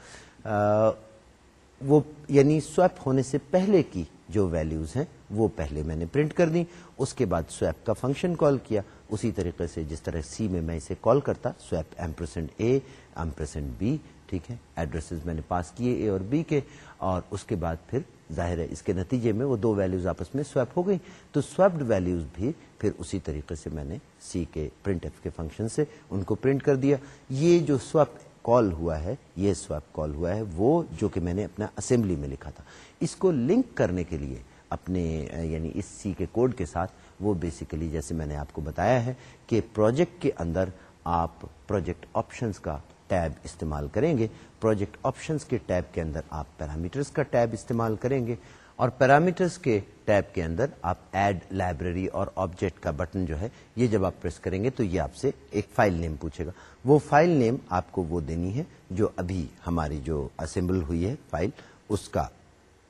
وہ یعنی سویپ ہونے سے پہلے کی جو ویلیوز ہیں، وہ پہلے میں نے پرنٹ کر دی۔ اس کے بعد سویپ کا فنکشن کال کیا۔ اسی طریقے سے جس طرح سی میں میں اسے کال کرتا، swap ampersand A ampersand B ٹھیک ہے؟ ایڈریسز میں نے پاس کیے اے اور بی کے۔ اور اس کے بعد پھر ظاہر ہے اس کے نتیجے میں وہ دو ویلیوز آپس میں سویپ ہو گئی۔ تو سویپڈ ویلیوز بھی پھر اسی طریقے سے میں نے سی کے پرنٹ ایف کے فنکشن سے ان کو پرنٹ کر دیا۔ یہ جو سویپ کال ہوا ہے، یہ سویپ کال ہوا ہے، وہ جو کہ میں نے اپنا اسمبلی میں لکھا تھا۔ اس کو لنک کرنے کے لیے اپنے یعنی اس سی کے کوڈ کے ساتھ وہ بیسیکلی جیسے میں نے آپ کو بتایا ہے کہ پروجیکٹ کے اندر آپ پروجیکٹ آپشنس کا ٹیب استعمال کریں گے۔ پروجیکٹ آپشنس کے ٹیب کے اندر آپ پیرامیٹرس کا ٹیب استعمال کریں گے۔ اور پیرامیٹرس کے ٹیب کے اندر آپ ایڈ لائبریری اور آبجیکٹ کا بٹن جو ہے، یہ جب آپ پریس کریں گے تو یہ آپ سے ایک فائل نیم پوچھے گا۔ وہ فائل نیم آپ کو وہ دینی ہے جو ابھی ہماری جو اسمبل ہوئی ہے فائل، اس کا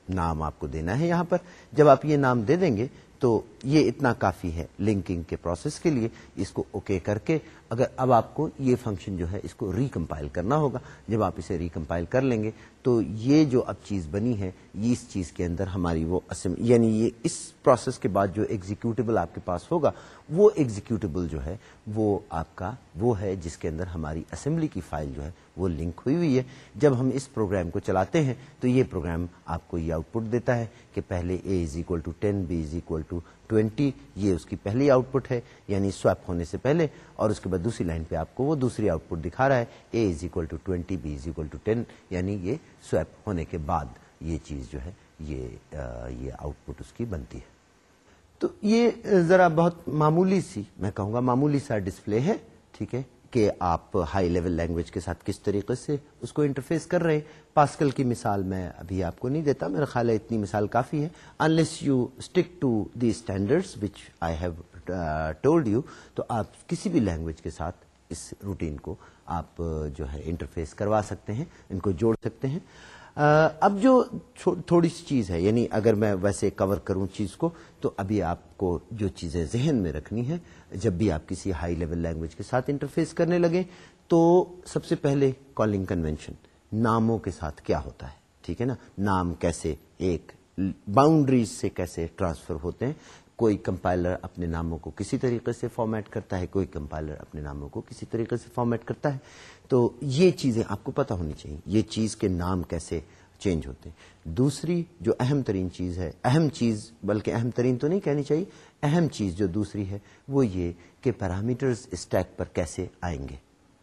نام آپ کو دینا ہے یہاں پر۔ جب آپ یہ نام دے دیں گے تو یہ اتنا کافی ہے لنکنگ کے پروسیس کے لیے، اس کو اوکے کر کے اگر اب آپ کو یہ فنکشن جو ہے اس کو ریکمپائل کرنا ہوگا، جب آپ اسے ریکمپائل کر لیں گے تو یہ جو اب چیز بنی ہے، یہ اس چیز کے اندر ہماری وہ یعنی یہ اس پروسیس کے بعد جو ایگزیکٹبل آپ کے پاس ہوگا، وہ ایگزیکٹبل جو ہے، وہ آپ کا وہ ہے جس کے اندر ہماری اسمبلی کی فائل جو ہے، وہ لنک ہوئی ہوئی ہے۔ جب ہم اس پروگرام کو چلاتے ہیں تو یہ پروگرام آپ کو یہ آؤٹ پٹ دیتا ہے کہ پہلے A is equal to ten B is equal to twenty یہ اس کی پہلی آؤٹ پٹ ہے یعنی سویپ ہونے سے پہلے، اور اس کے بعد دوسری لائن پہ آپ کو وہ دوسری آؤٹ پٹ دکھا رہا ہے A is equal to twenty B is equal to ten یعنی یہ سویپ ہونے کے بعد یہ چیز جو ہے، یہ یہ آؤٹ پٹ اس کی بنتی ہے۔ تو یہ ذرا بہت معمولی سی، میں کہوں گا معمولی سا ڈسپلے ہے، ٹھیک ہے؟ کہ آپ ہائی لیول لینگویج کے ساتھ کس طریقے سے اس کو انٹرفیس کر رہے ہیں۔ پاسکل کی مثال میں ابھی آپ کو نہیں دیتا میرا خیال ہے اتنی مثال کافی ہے۔ Unless you stick to the standard which I have told you تو آپ کسی بھی لینگویج کے ساتھ اس روٹین کو آپ uh, جو ہے انٹرفیس کروا سکتے ہیں، ان کو جوڑ سکتے ہیں۔ اب جو تھوڑی سی چیز ہے یعنی اگر میں ویسے کور کروں چیز کو، تو ابھی آپ کو جو چیزیں ذہن میں رکھنی ہے جب بھی آپ کسی ہائی لیول لینگویج کے ساتھ انٹرفیس کرنے لگے تو سب سے پہلے کالنگ کنوینشن ناموں کے ساتھ کیا ہوتا ہے، ٹھیک ہے نا؟ نام کیسے ایک باؤنڈریز سے کیسے ٹرانسفر ہوتے ہیں کوئی کمپائلر اپنے ناموں کو کسی طریقے سے فارمیٹ کرتا ہے، کوئی کمپائلر اپنے ناموں کو کسی طریقے سے فارمیٹ کرتا ہے۔ تو یہ چیزیں آپ کو پتا ہونی چاہیے، یہ چیز کے نام کیسے چینج ہوتے ہیں۔ دوسری جو اہم ترین چیز ہے، اہم چیز بلکہ اہم ترین تو نہیں کہنی چاہیے، اہم چیز جو دوسری ہے وہ یہ کہ پیرامیٹرز اسٹیک پر کیسے آئیں گے۔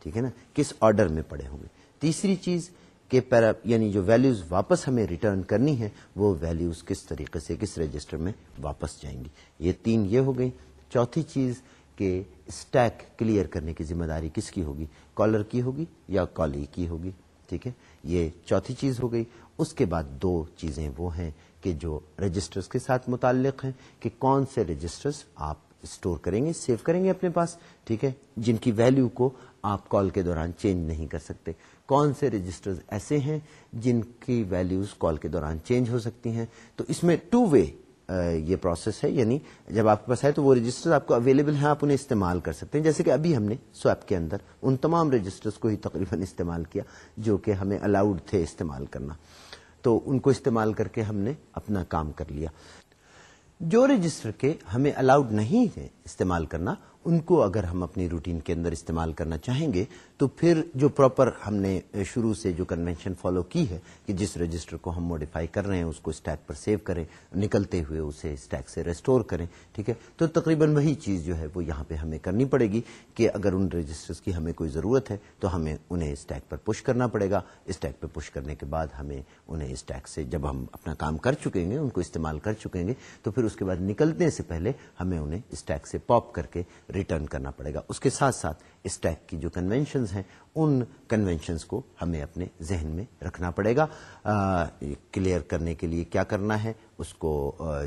ٹھیک ہے نا؟ کس آرڈر میں پڑے ہوں گے۔ تیسری چیز کہ پیرا یعنی جو ویلیوز واپس ہمیں ریٹرن کرنی ہے وہ ویلیوز کس طریقے سے، کس رجسٹر میں واپس جائیں گی؟ یہ تین یہ ہو گئی چوتھی چیز کہ اسٹیک کلیئر کرنے کی ذمہ داری کس کی ہوگی؟ کالر کی ہوگی یا کالی کی ہوگی؟ ٹھیک ہے؟ یہ چوتھی چیز ہو گئی۔ اس کے بعد دو چیزیں وہ ہیں کہ جو رجسٹرز کے ساتھ متعلق ہیں کہ کون سے رجسٹرز آپ اسٹور کریں گے سیو کریں گے اپنے پاس۔ ٹھیک ہے؟ جن کی ویلیو کو آپ کال کے دوران چینج نہیں کر سکتے۔ کون سے رجسٹرز ایسے ہیں جن کی ویلیوز کال کے دوران چینج ہو سکتی ہیں؟ تو اس میں ٹو وے یہ پروسیس ہے یعنی جب آپ کے پاس ہے تو وہ رجسٹر آپ کو اویلیبل ہیں، آپ انہیں استعمال کر سکتے ہیں۔ جیسے کہ ابھی ہم نے سویپ کے اندر ان تمام رجسٹرز کو ہی تقریباً استعمال کیا جو کہ ہمیں الاؤڈ تھے استعمال کرنا۔ تو ان کو استعمال کر کے ہم نے اپنا کام کر لیا۔ جو رجسٹر کے ہمیں الاؤڈ نہیں ہے استعمال کرنا، ان کو اگر ہم اپنی روٹین کے اندر استعمال کرنا چاہیں گے، تو پھر جو پراپر ہم نے شروع سے جو کنونشن فالو کی ہے کہ جس رجسٹر کو ہم موڈیفائی کر رہے ہیں، اس کو اسٹیک پر سیو کریں، نکلتے ہوئے اسے اسٹیک سے ریسٹور کریں، ٹھیک ہے؟ تو تقریباً وہی چیز جو ہے وہ یہاں پہ ہمیں کرنی پڑے گی کہ اگر ان رجسٹر کی ہمیں کوئی ضرورت ہے، تو ہمیں انہیں اسٹیک پر پش کرنا پڑے گا۔ اسٹیک پہ پش کرنے کے بعد ہمیں انہیں اسٹیک سے جب ہم اپنا کام کر چکیں گے، ان کو استعمال کر چکیں گے، تو پھر اس کے بعد نکلنے سے پہلے ہمیں انہیں اسٹیک سے پاپ کر کے ریٹرن کرنا پڑے گا۔ اس کے ساتھ ساتھ اسٹیک کی جو کنونشنز ہیں، ان کنونشنز کو ہمیں اپنے ذہن میں رکھنا پڑے گا۔ کلیئر کرنے کے لیے کیا کرنا ہے؟ اس کو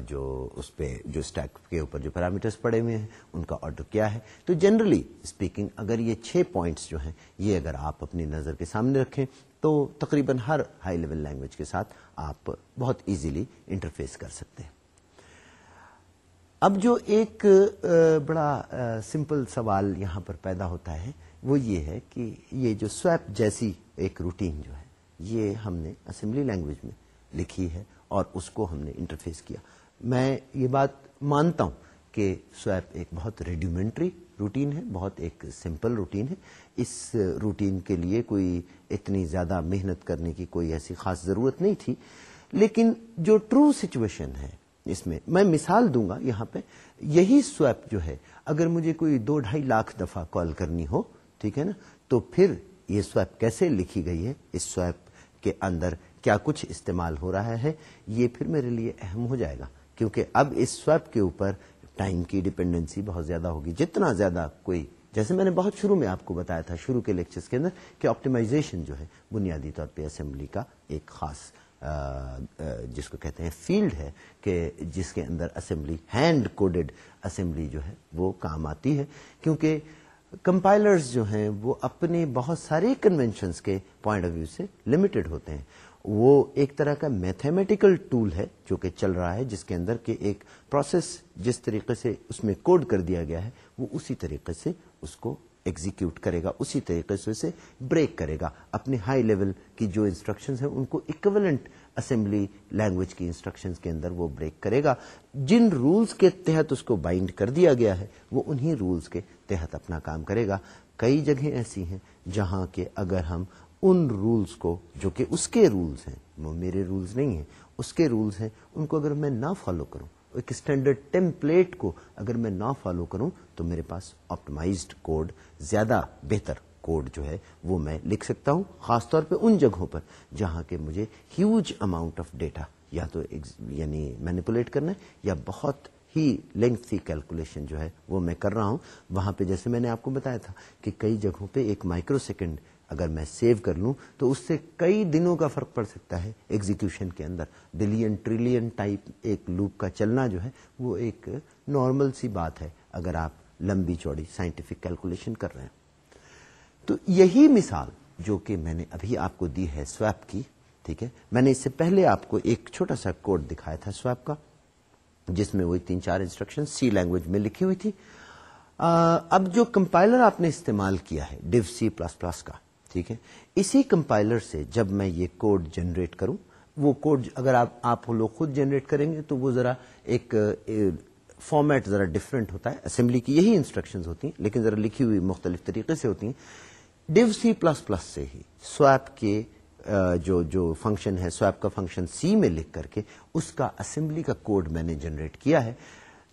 جو اس پہ، جو اسٹیک کے اوپر جو پیرامیٹرز پڑے ہوئے ہیں، ان کا آرڈر کیا ہے۔ تو جنرلی اسپیکنگ اگر یہ چھ پوائنٹس جو ہیں، یہ اگر آپ اپنی نظر کے سامنے رکھیں، تو تقریباً ہر ہائی لیول لینگویج کے ساتھ آپ بہت ایزیلی انٹرفیس کر سکتے ہیں۔ اب جو ایک بڑا سمپل سوال یہاں پر پیدا ہوتا ہے، وہ یہ ہے کہ یہ جو سویپ جیسی ایک روٹین جو ہے، یہ ہم نے اسمبلی لینگویج میں لکھی ہے اور اس کو ہم نے انٹرفیس کیا۔ میں یہ بات مانتا ہوں کہ سویپ ایک بہت ریڈیومنٹری روٹین ہے، بہت ایک سمپل روٹین ہے۔ اس روٹین کے لیے کوئی اتنی زیادہ محنت کرنے کی کوئی ایسی خاص ضرورت نہیں تھی، لیکن جو ٹرو سچویشن ہے اس میں میں مثال دوں گا یہاں پہ۔ یہی سویپ جو ہے، اگر مجھے کوئی دو ڈھائی لاکھ دفعہ کال کرنی ہو، ٹھیک ہے نا، تو پھر یہ سویپ کیسے لکھی گئی ہے؟ اس سویپ کے اندر کیا کچھ استعمال ہو رہا ہے؟ یہ پھر میرے لیے اہم ہو جائے گا، کیونکہ اب اس سویپ کے اوپر ٹائم کی ڈپینڈنسی بہت زیادہ ہوگی۔ جتنا زیادہ کوئی، جیسے میں نے بہت شروع میں آپ کو بتایا تھا، شروع کے لیکچرز کے اندر، کہ آپٹیمائزیشن جو ہے، بنیادی طور پہ اسمبلی کا ایک خاص جس کو کہتے ہیں فیلڈ ہے، کہ جس کے اندر اسمبلی ہینڈ کوڈڈ اسمبلی جو ہے، وہ کام آتی ہے۔ کیونکہ کمپائلرز جو ہیں، وہ اپنے بہت سارے کنونشنس کے پوائنٹ آف ویو سے لمیٹڈ ہوتے ہیں۔ وہ ایک طرح کا میتھمیٹیکل ٹول ہے، جو کہ چل رہا ہے، جس کے اندر کے ایک پروسیس جس طریقے سے اس میں کوڈ کر دیا گیا ہے، وہ اسی طریقے سے اس کو ایگزیکیوٹ کرے گا، اسی طریقے سے اسے بریک کرے گا۔ اپنے ہائی لیول کی جو انسٹرکشنز ہیں، ان کو اکولنٹ اسمبلی لینگویج کی انسٹرکشنز کے اندر وہ بریک کرے گا۔ جن رولز کے تحت اس کو بائنڈ کر دیا گیا ہے، وہ انہی رولز کے تحت اپنا کام کرے گا۔ کئی جگہیں ایسی ہیں جہاں کہ اگر ہم ان رولز کو، جو کہ اس کے رولز ہیں، وہ میرے رولز نہیں ہیں، اس کے رولز ہیں، ان کو اگر میں نہ فالو کروں ایک اسٹینڈرڈ ٹیمپلیٹ کو اگر میں نہ فالو کروں تو میرے پاس آپٹمائزڈ کوڈ زیادہ بہتر کوڈ جو ہے وہ میں لکھ سکتا ہوں، خاص طور پہ ان جگہوں پر جہاں کہ مجھے ہیوج اماؤنٹ آف ڈیٹا یا تو یعنی مینیپولیٹ کرنا ہے یا بہت ہی لینتھی کیلکولیشن جو ہے وہ میں کر رہا ہوں۔ وہاں پہ جیسے میں نے آپ کو بتایا تھا کہ کئی جگہوں پہ ایک مائکرو سیکنڈ اگر میں سیو کر لوں تو اس سے کئی دنوں کا فرق پڑ سکتا ہے ایگزیکیوشن کے اندر۔ بلین ٹریلین ٹائپ ایک لوپ کا چلنا جو ہے وہ ایک نارمل سی بات ہے اگر آپ لمبی چوڑی سائنٹیفک کیلکولیشن کر رہے ہیں۔ تو یہی مثال جو کہ میں نے ابھی آپ کو دی ہے سویپ کی، ٹھیک ہے؟ میں نے اس سے پہلے آپ کو ایک چھوٹا سا کوڈ دکھایا تھا سویپ کا، جس میں وہی تین چار انسٹرکشن سی لینگویج میں لکھی ہوئی تھی۔ اب جو کمپائلر آپ نے استعمال کیا ہے ڈیو سی پلس پلس کا ٹھیک ہے؟ اسی کمپائلر سے جب میں یہ کوڈ جنریٹ کروں، وہ کوڈ اگر آپ آپ لوگ خود جنریٹ کریں گے تو وہ ذرا ایک فارمیٹ ذرا ڈفرینٹ ہوتا ہے۔ اسمبلی کی یہی انسٹرکشن ہوتی ہیں، لیکن ذرا لکھی ہوئی مختلف طریقے سے ہوتی ہیں۔ ڈیو سی پلس پلس سے ہی سویپ کے جو جو فنکشن ہے سویپ کا فنکشن سی میں لکھ کر کے اس کا اسمبلی کا کوڈ میں نے جنریٹ کیا ہے۔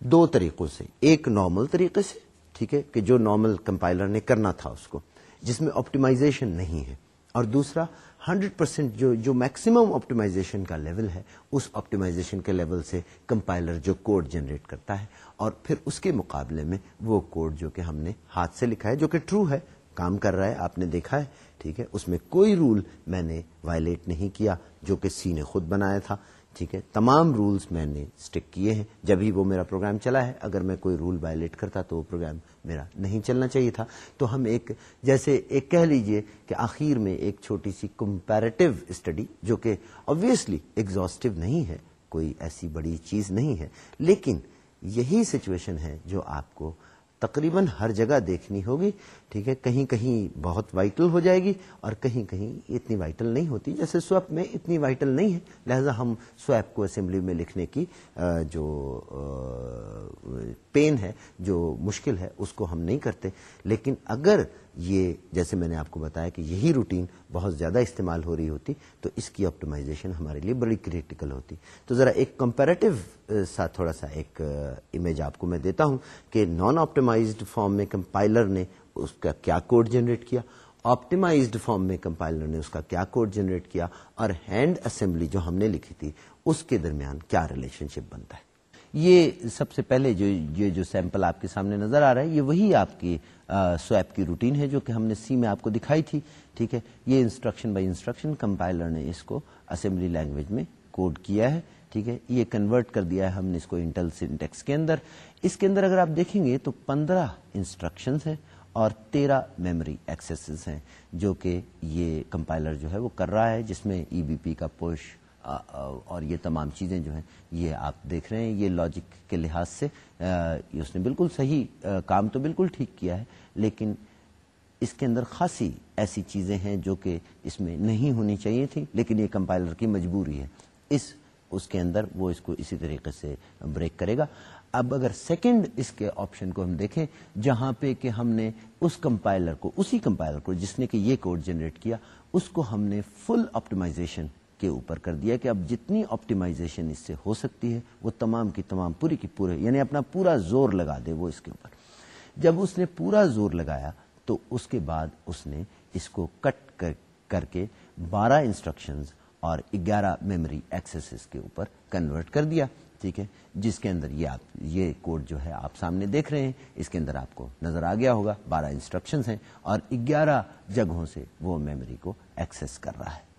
دو طریقوں سے، ایک نارمل طریقے سے، ٹھیک ہے، کہ جو نارمل کمپائلر نے کرنا تھا اس کو۔ جس میں آپٹیمائزیشن نہیں ہے۔ اور دوسرا ہنڈریڈ پرسینٹ جو جو میکسیمم آپٹیمائزیشن کا لیول ہے، اس آپٹیمائزیشن کے لیول سے کمپائلر جو کوڈ جنریٹ کرتا ہے۔ اور پھر اس کے مقابلے میں وہ کوڈ جو کہ ہم نے ہاتھ سے لکھا ہے، جو کہ ٹرو ہے، کام کر رہا ہے، آپ نے دیکھا ہے، ٹھیک ہے؟ اس میں کوئی رول میں نے وائلیٹ نہیں کیا، جو کہ سی نے خود بنایا تھا۔ ٹھیک ہے؟ تمام رولز میں نے اسٹک کیے ہیں۔ جب ہی وہ میرا پروگرام چلا ہے، اگر میں کوئی رول وائلیٹ کرتا تو وہ پروگرام میرا نہیں چلنا چاہیے تھا۔ تو ہم ایک، جیسے ایک کہہ لیجیے کہ آخر میں ایک چھوٹی سی کمپیرٹیو اسٹڈی جو کہ آبویسلی ایگزاسٹو نہیں ہے، کوئی ایسی بڑی چیز نہیں ہے، لیکن یہی سچویشن ہے جو آپ کو تقریباً ہر جگہ دیکھنی ہوگی، ٹھیک ہے، کہیں کہیں بہت وائٹل ہو جائے گی اور کہیں کہیں اتنی وائٹل نہیں ہوتی، جیسے سویپ میں اتنی وائٹل نہیں ہے۔ لہذا ہم سویپ کو اسمبلی میں لکھنے کی جو پین ہے، جو مشکل ہے، اس کو ہم نہیں کرتے۔ لیکن اگر یہ جیسے میں نے آپ کو بتایا کہ یہی روٹین بہت زیادہ استعمال ہو رہی ہوتی، تو اس کی آپٹیمائزیشن ہمارے لیے بڑی کریٹیکل ہوتی۔ تو ذرا ایک کمپیریٹو سا تھوڑا سا ایک امیج آپ کو میں دیتا ہوں کہ نان آپٹیمائزڈ فارم میں کمپائلر نے اس کا کیا کوڈ جنریٹ کیا۔ آپٹیمائزڈ فارم میں کمپائلر نے اس کا کیا کوڈ جنریٹ کیا۔ اور ہینڈ اسمبلی جو ہم نے لکھی تھی، اس کے درمیان کیا ریلیشن شپ بنتا ہے۔ یہ سب سے پہلے جو یہ جو سیمپل آپ کے سامنے نظر آ رہا ہے، یہ وہی آپ کی سویپ کی روٹین ہے جو کہ ہم نے سی میں آپ کو دکھائی تھی، ٹھیک ہے؟ یہ انسٹرکشن بائی انسٹرکشن کمپائلر نے اس کو اسمبلی لینگویج میں کوڈ کیا ہے، ٹھیک ہے؟ یہ کنورٹ کر دیا ہے ہم نے اس کو انٹل سنٹیکس کے اندر۔ اس کے اندر اگر آپ دیکھیں گے تو پندرہ انسٹرکشن ہیں اور تیرہ میموری ایکسیسز ہیں، جو کہ یہ کمپائلر جو ہے وہ کر رہا ہے، جس میں ای بی پی کا پوش اور یہ تمام چیزیں جو ہیں، یہ آپ دیکھ رہے ہیں، یہ لاجک کے لحاظ سے اس نے بالکل صحیح کام تو بالکل ٹھیک کیا ہے، لیکن اس کے اندر خاصی ایسی چیزیں ہیں جو کہ اس میں نہیں hونی چاہیے تھی، لیکن یہ کمپائلر کی مجبوری ہے۔ اس اس کے اندر وہ اس کو اسی طریقے سے بریک کرے گا۔ اب اگر سیکنڈ اس کے آپشن کو ہم دیکھیں، جہاں پہ کہ ہم نے اس کمپائلر کو، اسی کمپائلر کو، جس نے کہ یہ کوڈ جنریٹ کیا، اس کو ہم نے فل آپٹیمائزیشن کے اوپر کر دیا کہ اب جتنی آپٹیمائزیشن اس سے ہو سکتی ہے، وہ تمام کی تمام، پوری کی پورے یعنی اپنا پورا زور لگا دے وہ اس کے اوپر۔ جب اس نے پورا زور لگایا، تو اس کے بعد اس نے اس کو کٹ کر کے بارہ انسٹرکشنز اور گیارہ میموری ایکسیسز کے اوپر کنورٹ کر دیا، ٹھیک ہے؟ جس کے اندر یہ آپ، یہ کوڈ جو ہے آپ سامنے دیکھ رہے ہیں، اس کے اندر آپ کو نظر آ گیا ہوگا، بارہ انسٹرکشنز ہیں اور گیارہ جگہوں سے وہ میموری کو ایکسس کر رہا ہے۔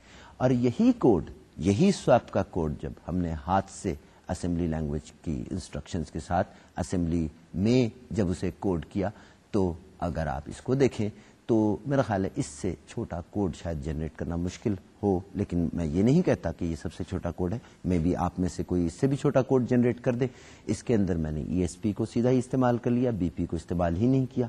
اور یہی کوڈ، یہی سواپ کا کوڈ جب ہم نے ہاتھ سے اسمبلی لینگویج کی انسٹرکشنز کے ساتھ اسمبلی میں جب اسے کوڈ کیا، تو اگر آپ اس کو دیکھیں، تو میرا خیال ہے اس سے چھوٹا کوڈ شاید جنریٹ کرنا مشکل ہو، لیکن میں یہ نہیں کہتا کہ یہ سب سے چھوٹا کوڈ ہے۔ میں بھی آپ میں سے کوئی اس سے بھی چھوٹا کوڈ جنریٹ کر دے۔ اس کے اندر میں نے ای ایس پی کو سیدھا ہی استعمال کر لیا بی پی کو استعمال ہی نہیں کیا۔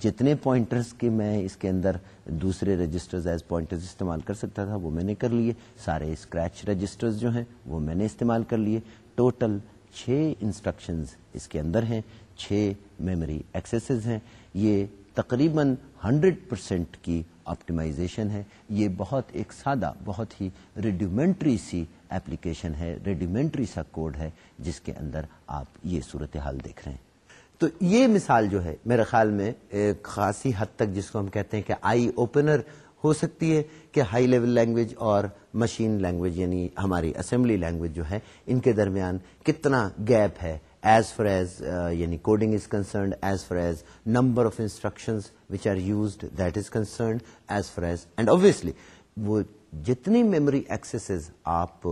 جتنے پوائنٹرز کے میں اس کے اندر دوسرے رجسٹرز ایز پوائنٹرز استعمال کر سکتا تھا، وہ میں نے کر لیے۔ سارے اسکریچ رجسٹرز جو ہیں، وہ میں نے استعمال کر لیے۔ ٹوٹل چھ انسٹرکشنز اس کے اندر ہیں، چھ میموری ایکسیسز ہیں۔ یہ تقریباً ہنڈریڈ پرسینٹ کی آپٹیمائزیشن ہے۔ یہ بہت ایک سادہ، بہت ہی ریڈیومنٹری سی ایپلیکیشن ہے۔ ریڈیومنٹری سا کوڈ ہے جس کے اندر آپ یہ صورتحال دیکھ رہے ہیں۔ تو یہ مثال جو ہے میرے خیال میں ایک خاصی حد تک جس کو ہم کہتے ہیں کہ آئی اوپنر ہو سکتی ہے کہ ہائی لیول لینگویج اور مشین لینگویج یعنی ہماری اسمبلی لینگویج جو ہے، ان کے درمیان کتنا گیپ ہے۔ ایز فار ایز یعنی coding is concerned as far as number of instruction which are used that is concerned as far as and obviously وہ جتنی میموری ایکسیسز آپ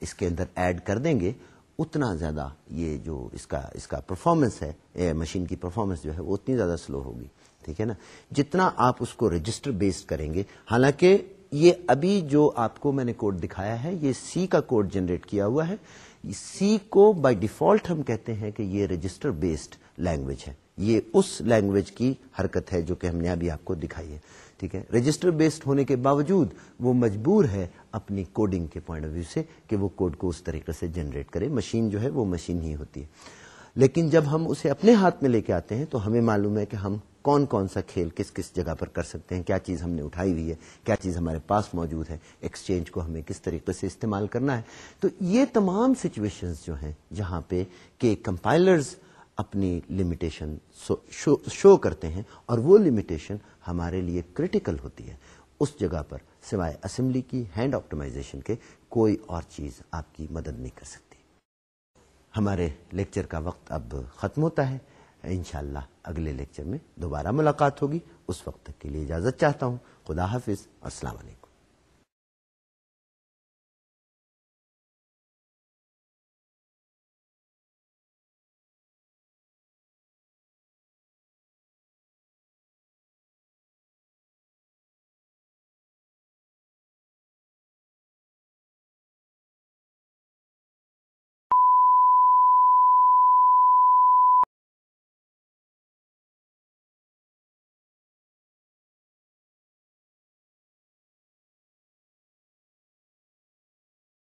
اس کے اندر ایڈ کر دیں گے اتنا زیادہ یہ جو اس کا اس کا پرفارمنس ہے مشین کی پرفارمنس جو ہے وہ اتنی زیادہ سلو ہوگی، ٹھیک ہے نا؟ جتنا آپ اس کو رجسٹر بیسڈ کریں گے، حالانکہ یہ ابھی جو آپ کو میں نے کوڈ دکھایا ہے، یہ سی کا کوڈ جنریٹ کیا ہوا ہے۔ سی کو بائی ڈیفالٹ ہم کہتے ہیں کہ یہ رجسٹر بیسڈ لینگویج ہے۔ یہ اس لینگویج کی حرکت ہے جو کہ ہم نے ابھی آپ کو دکھائی ہے۔ ٹھیک ہے رجسٹر بیسڈ ہونے کے باوجود وہ مجبور ہے اپنی کوڈنگ کے پوائنٹ آف ویو سے کہ وہ کوڈ کو اس طریقے سے جنریٹ کرے۔ مشین جو ہے وہ مشین ہی ہوتی ہے۔ لیکن جب ہم اسے اپنے ہاتھ میں لے کے آتے ہیں تو ہمیں معلوم ہے کہ ہم کون کون سا کھیل کس کس جگہ پر کر سکتے ہیں، کیا چیز ہم نے اٹھائی ہوئی ہے، کیا چیز ہمارے پاس موجود ہے ایکسچینج کو ہمیں کس طریقے سے استعمال کرنا ہے۔ تو یہ تمام سچویشنز جو ہیں جہاں پہ کہ کمپائلرز اپنی لمیٹیشن شو کرتے ہیں اور وہ لمیٹیشن ہمارے لیے کریٹیکل ہوتی ہے۔ اس جگہ پر سوائے اسمبلی کی ہینڈ آپٹمائزیشن کے کوئی اور چیز آپ کی مدد نہیں کر سکتی۔ ہمارے لیکچر کا وقت اب ختم ہوتا ہے۔ انشاءاللہ اگلے لیکچر میں دوبارہ ملاقات ہوگی۔ اس وقت تک کے لیے اجازت چاہتا ہوں۔ خدا حافظ۔ السلام علیکم۔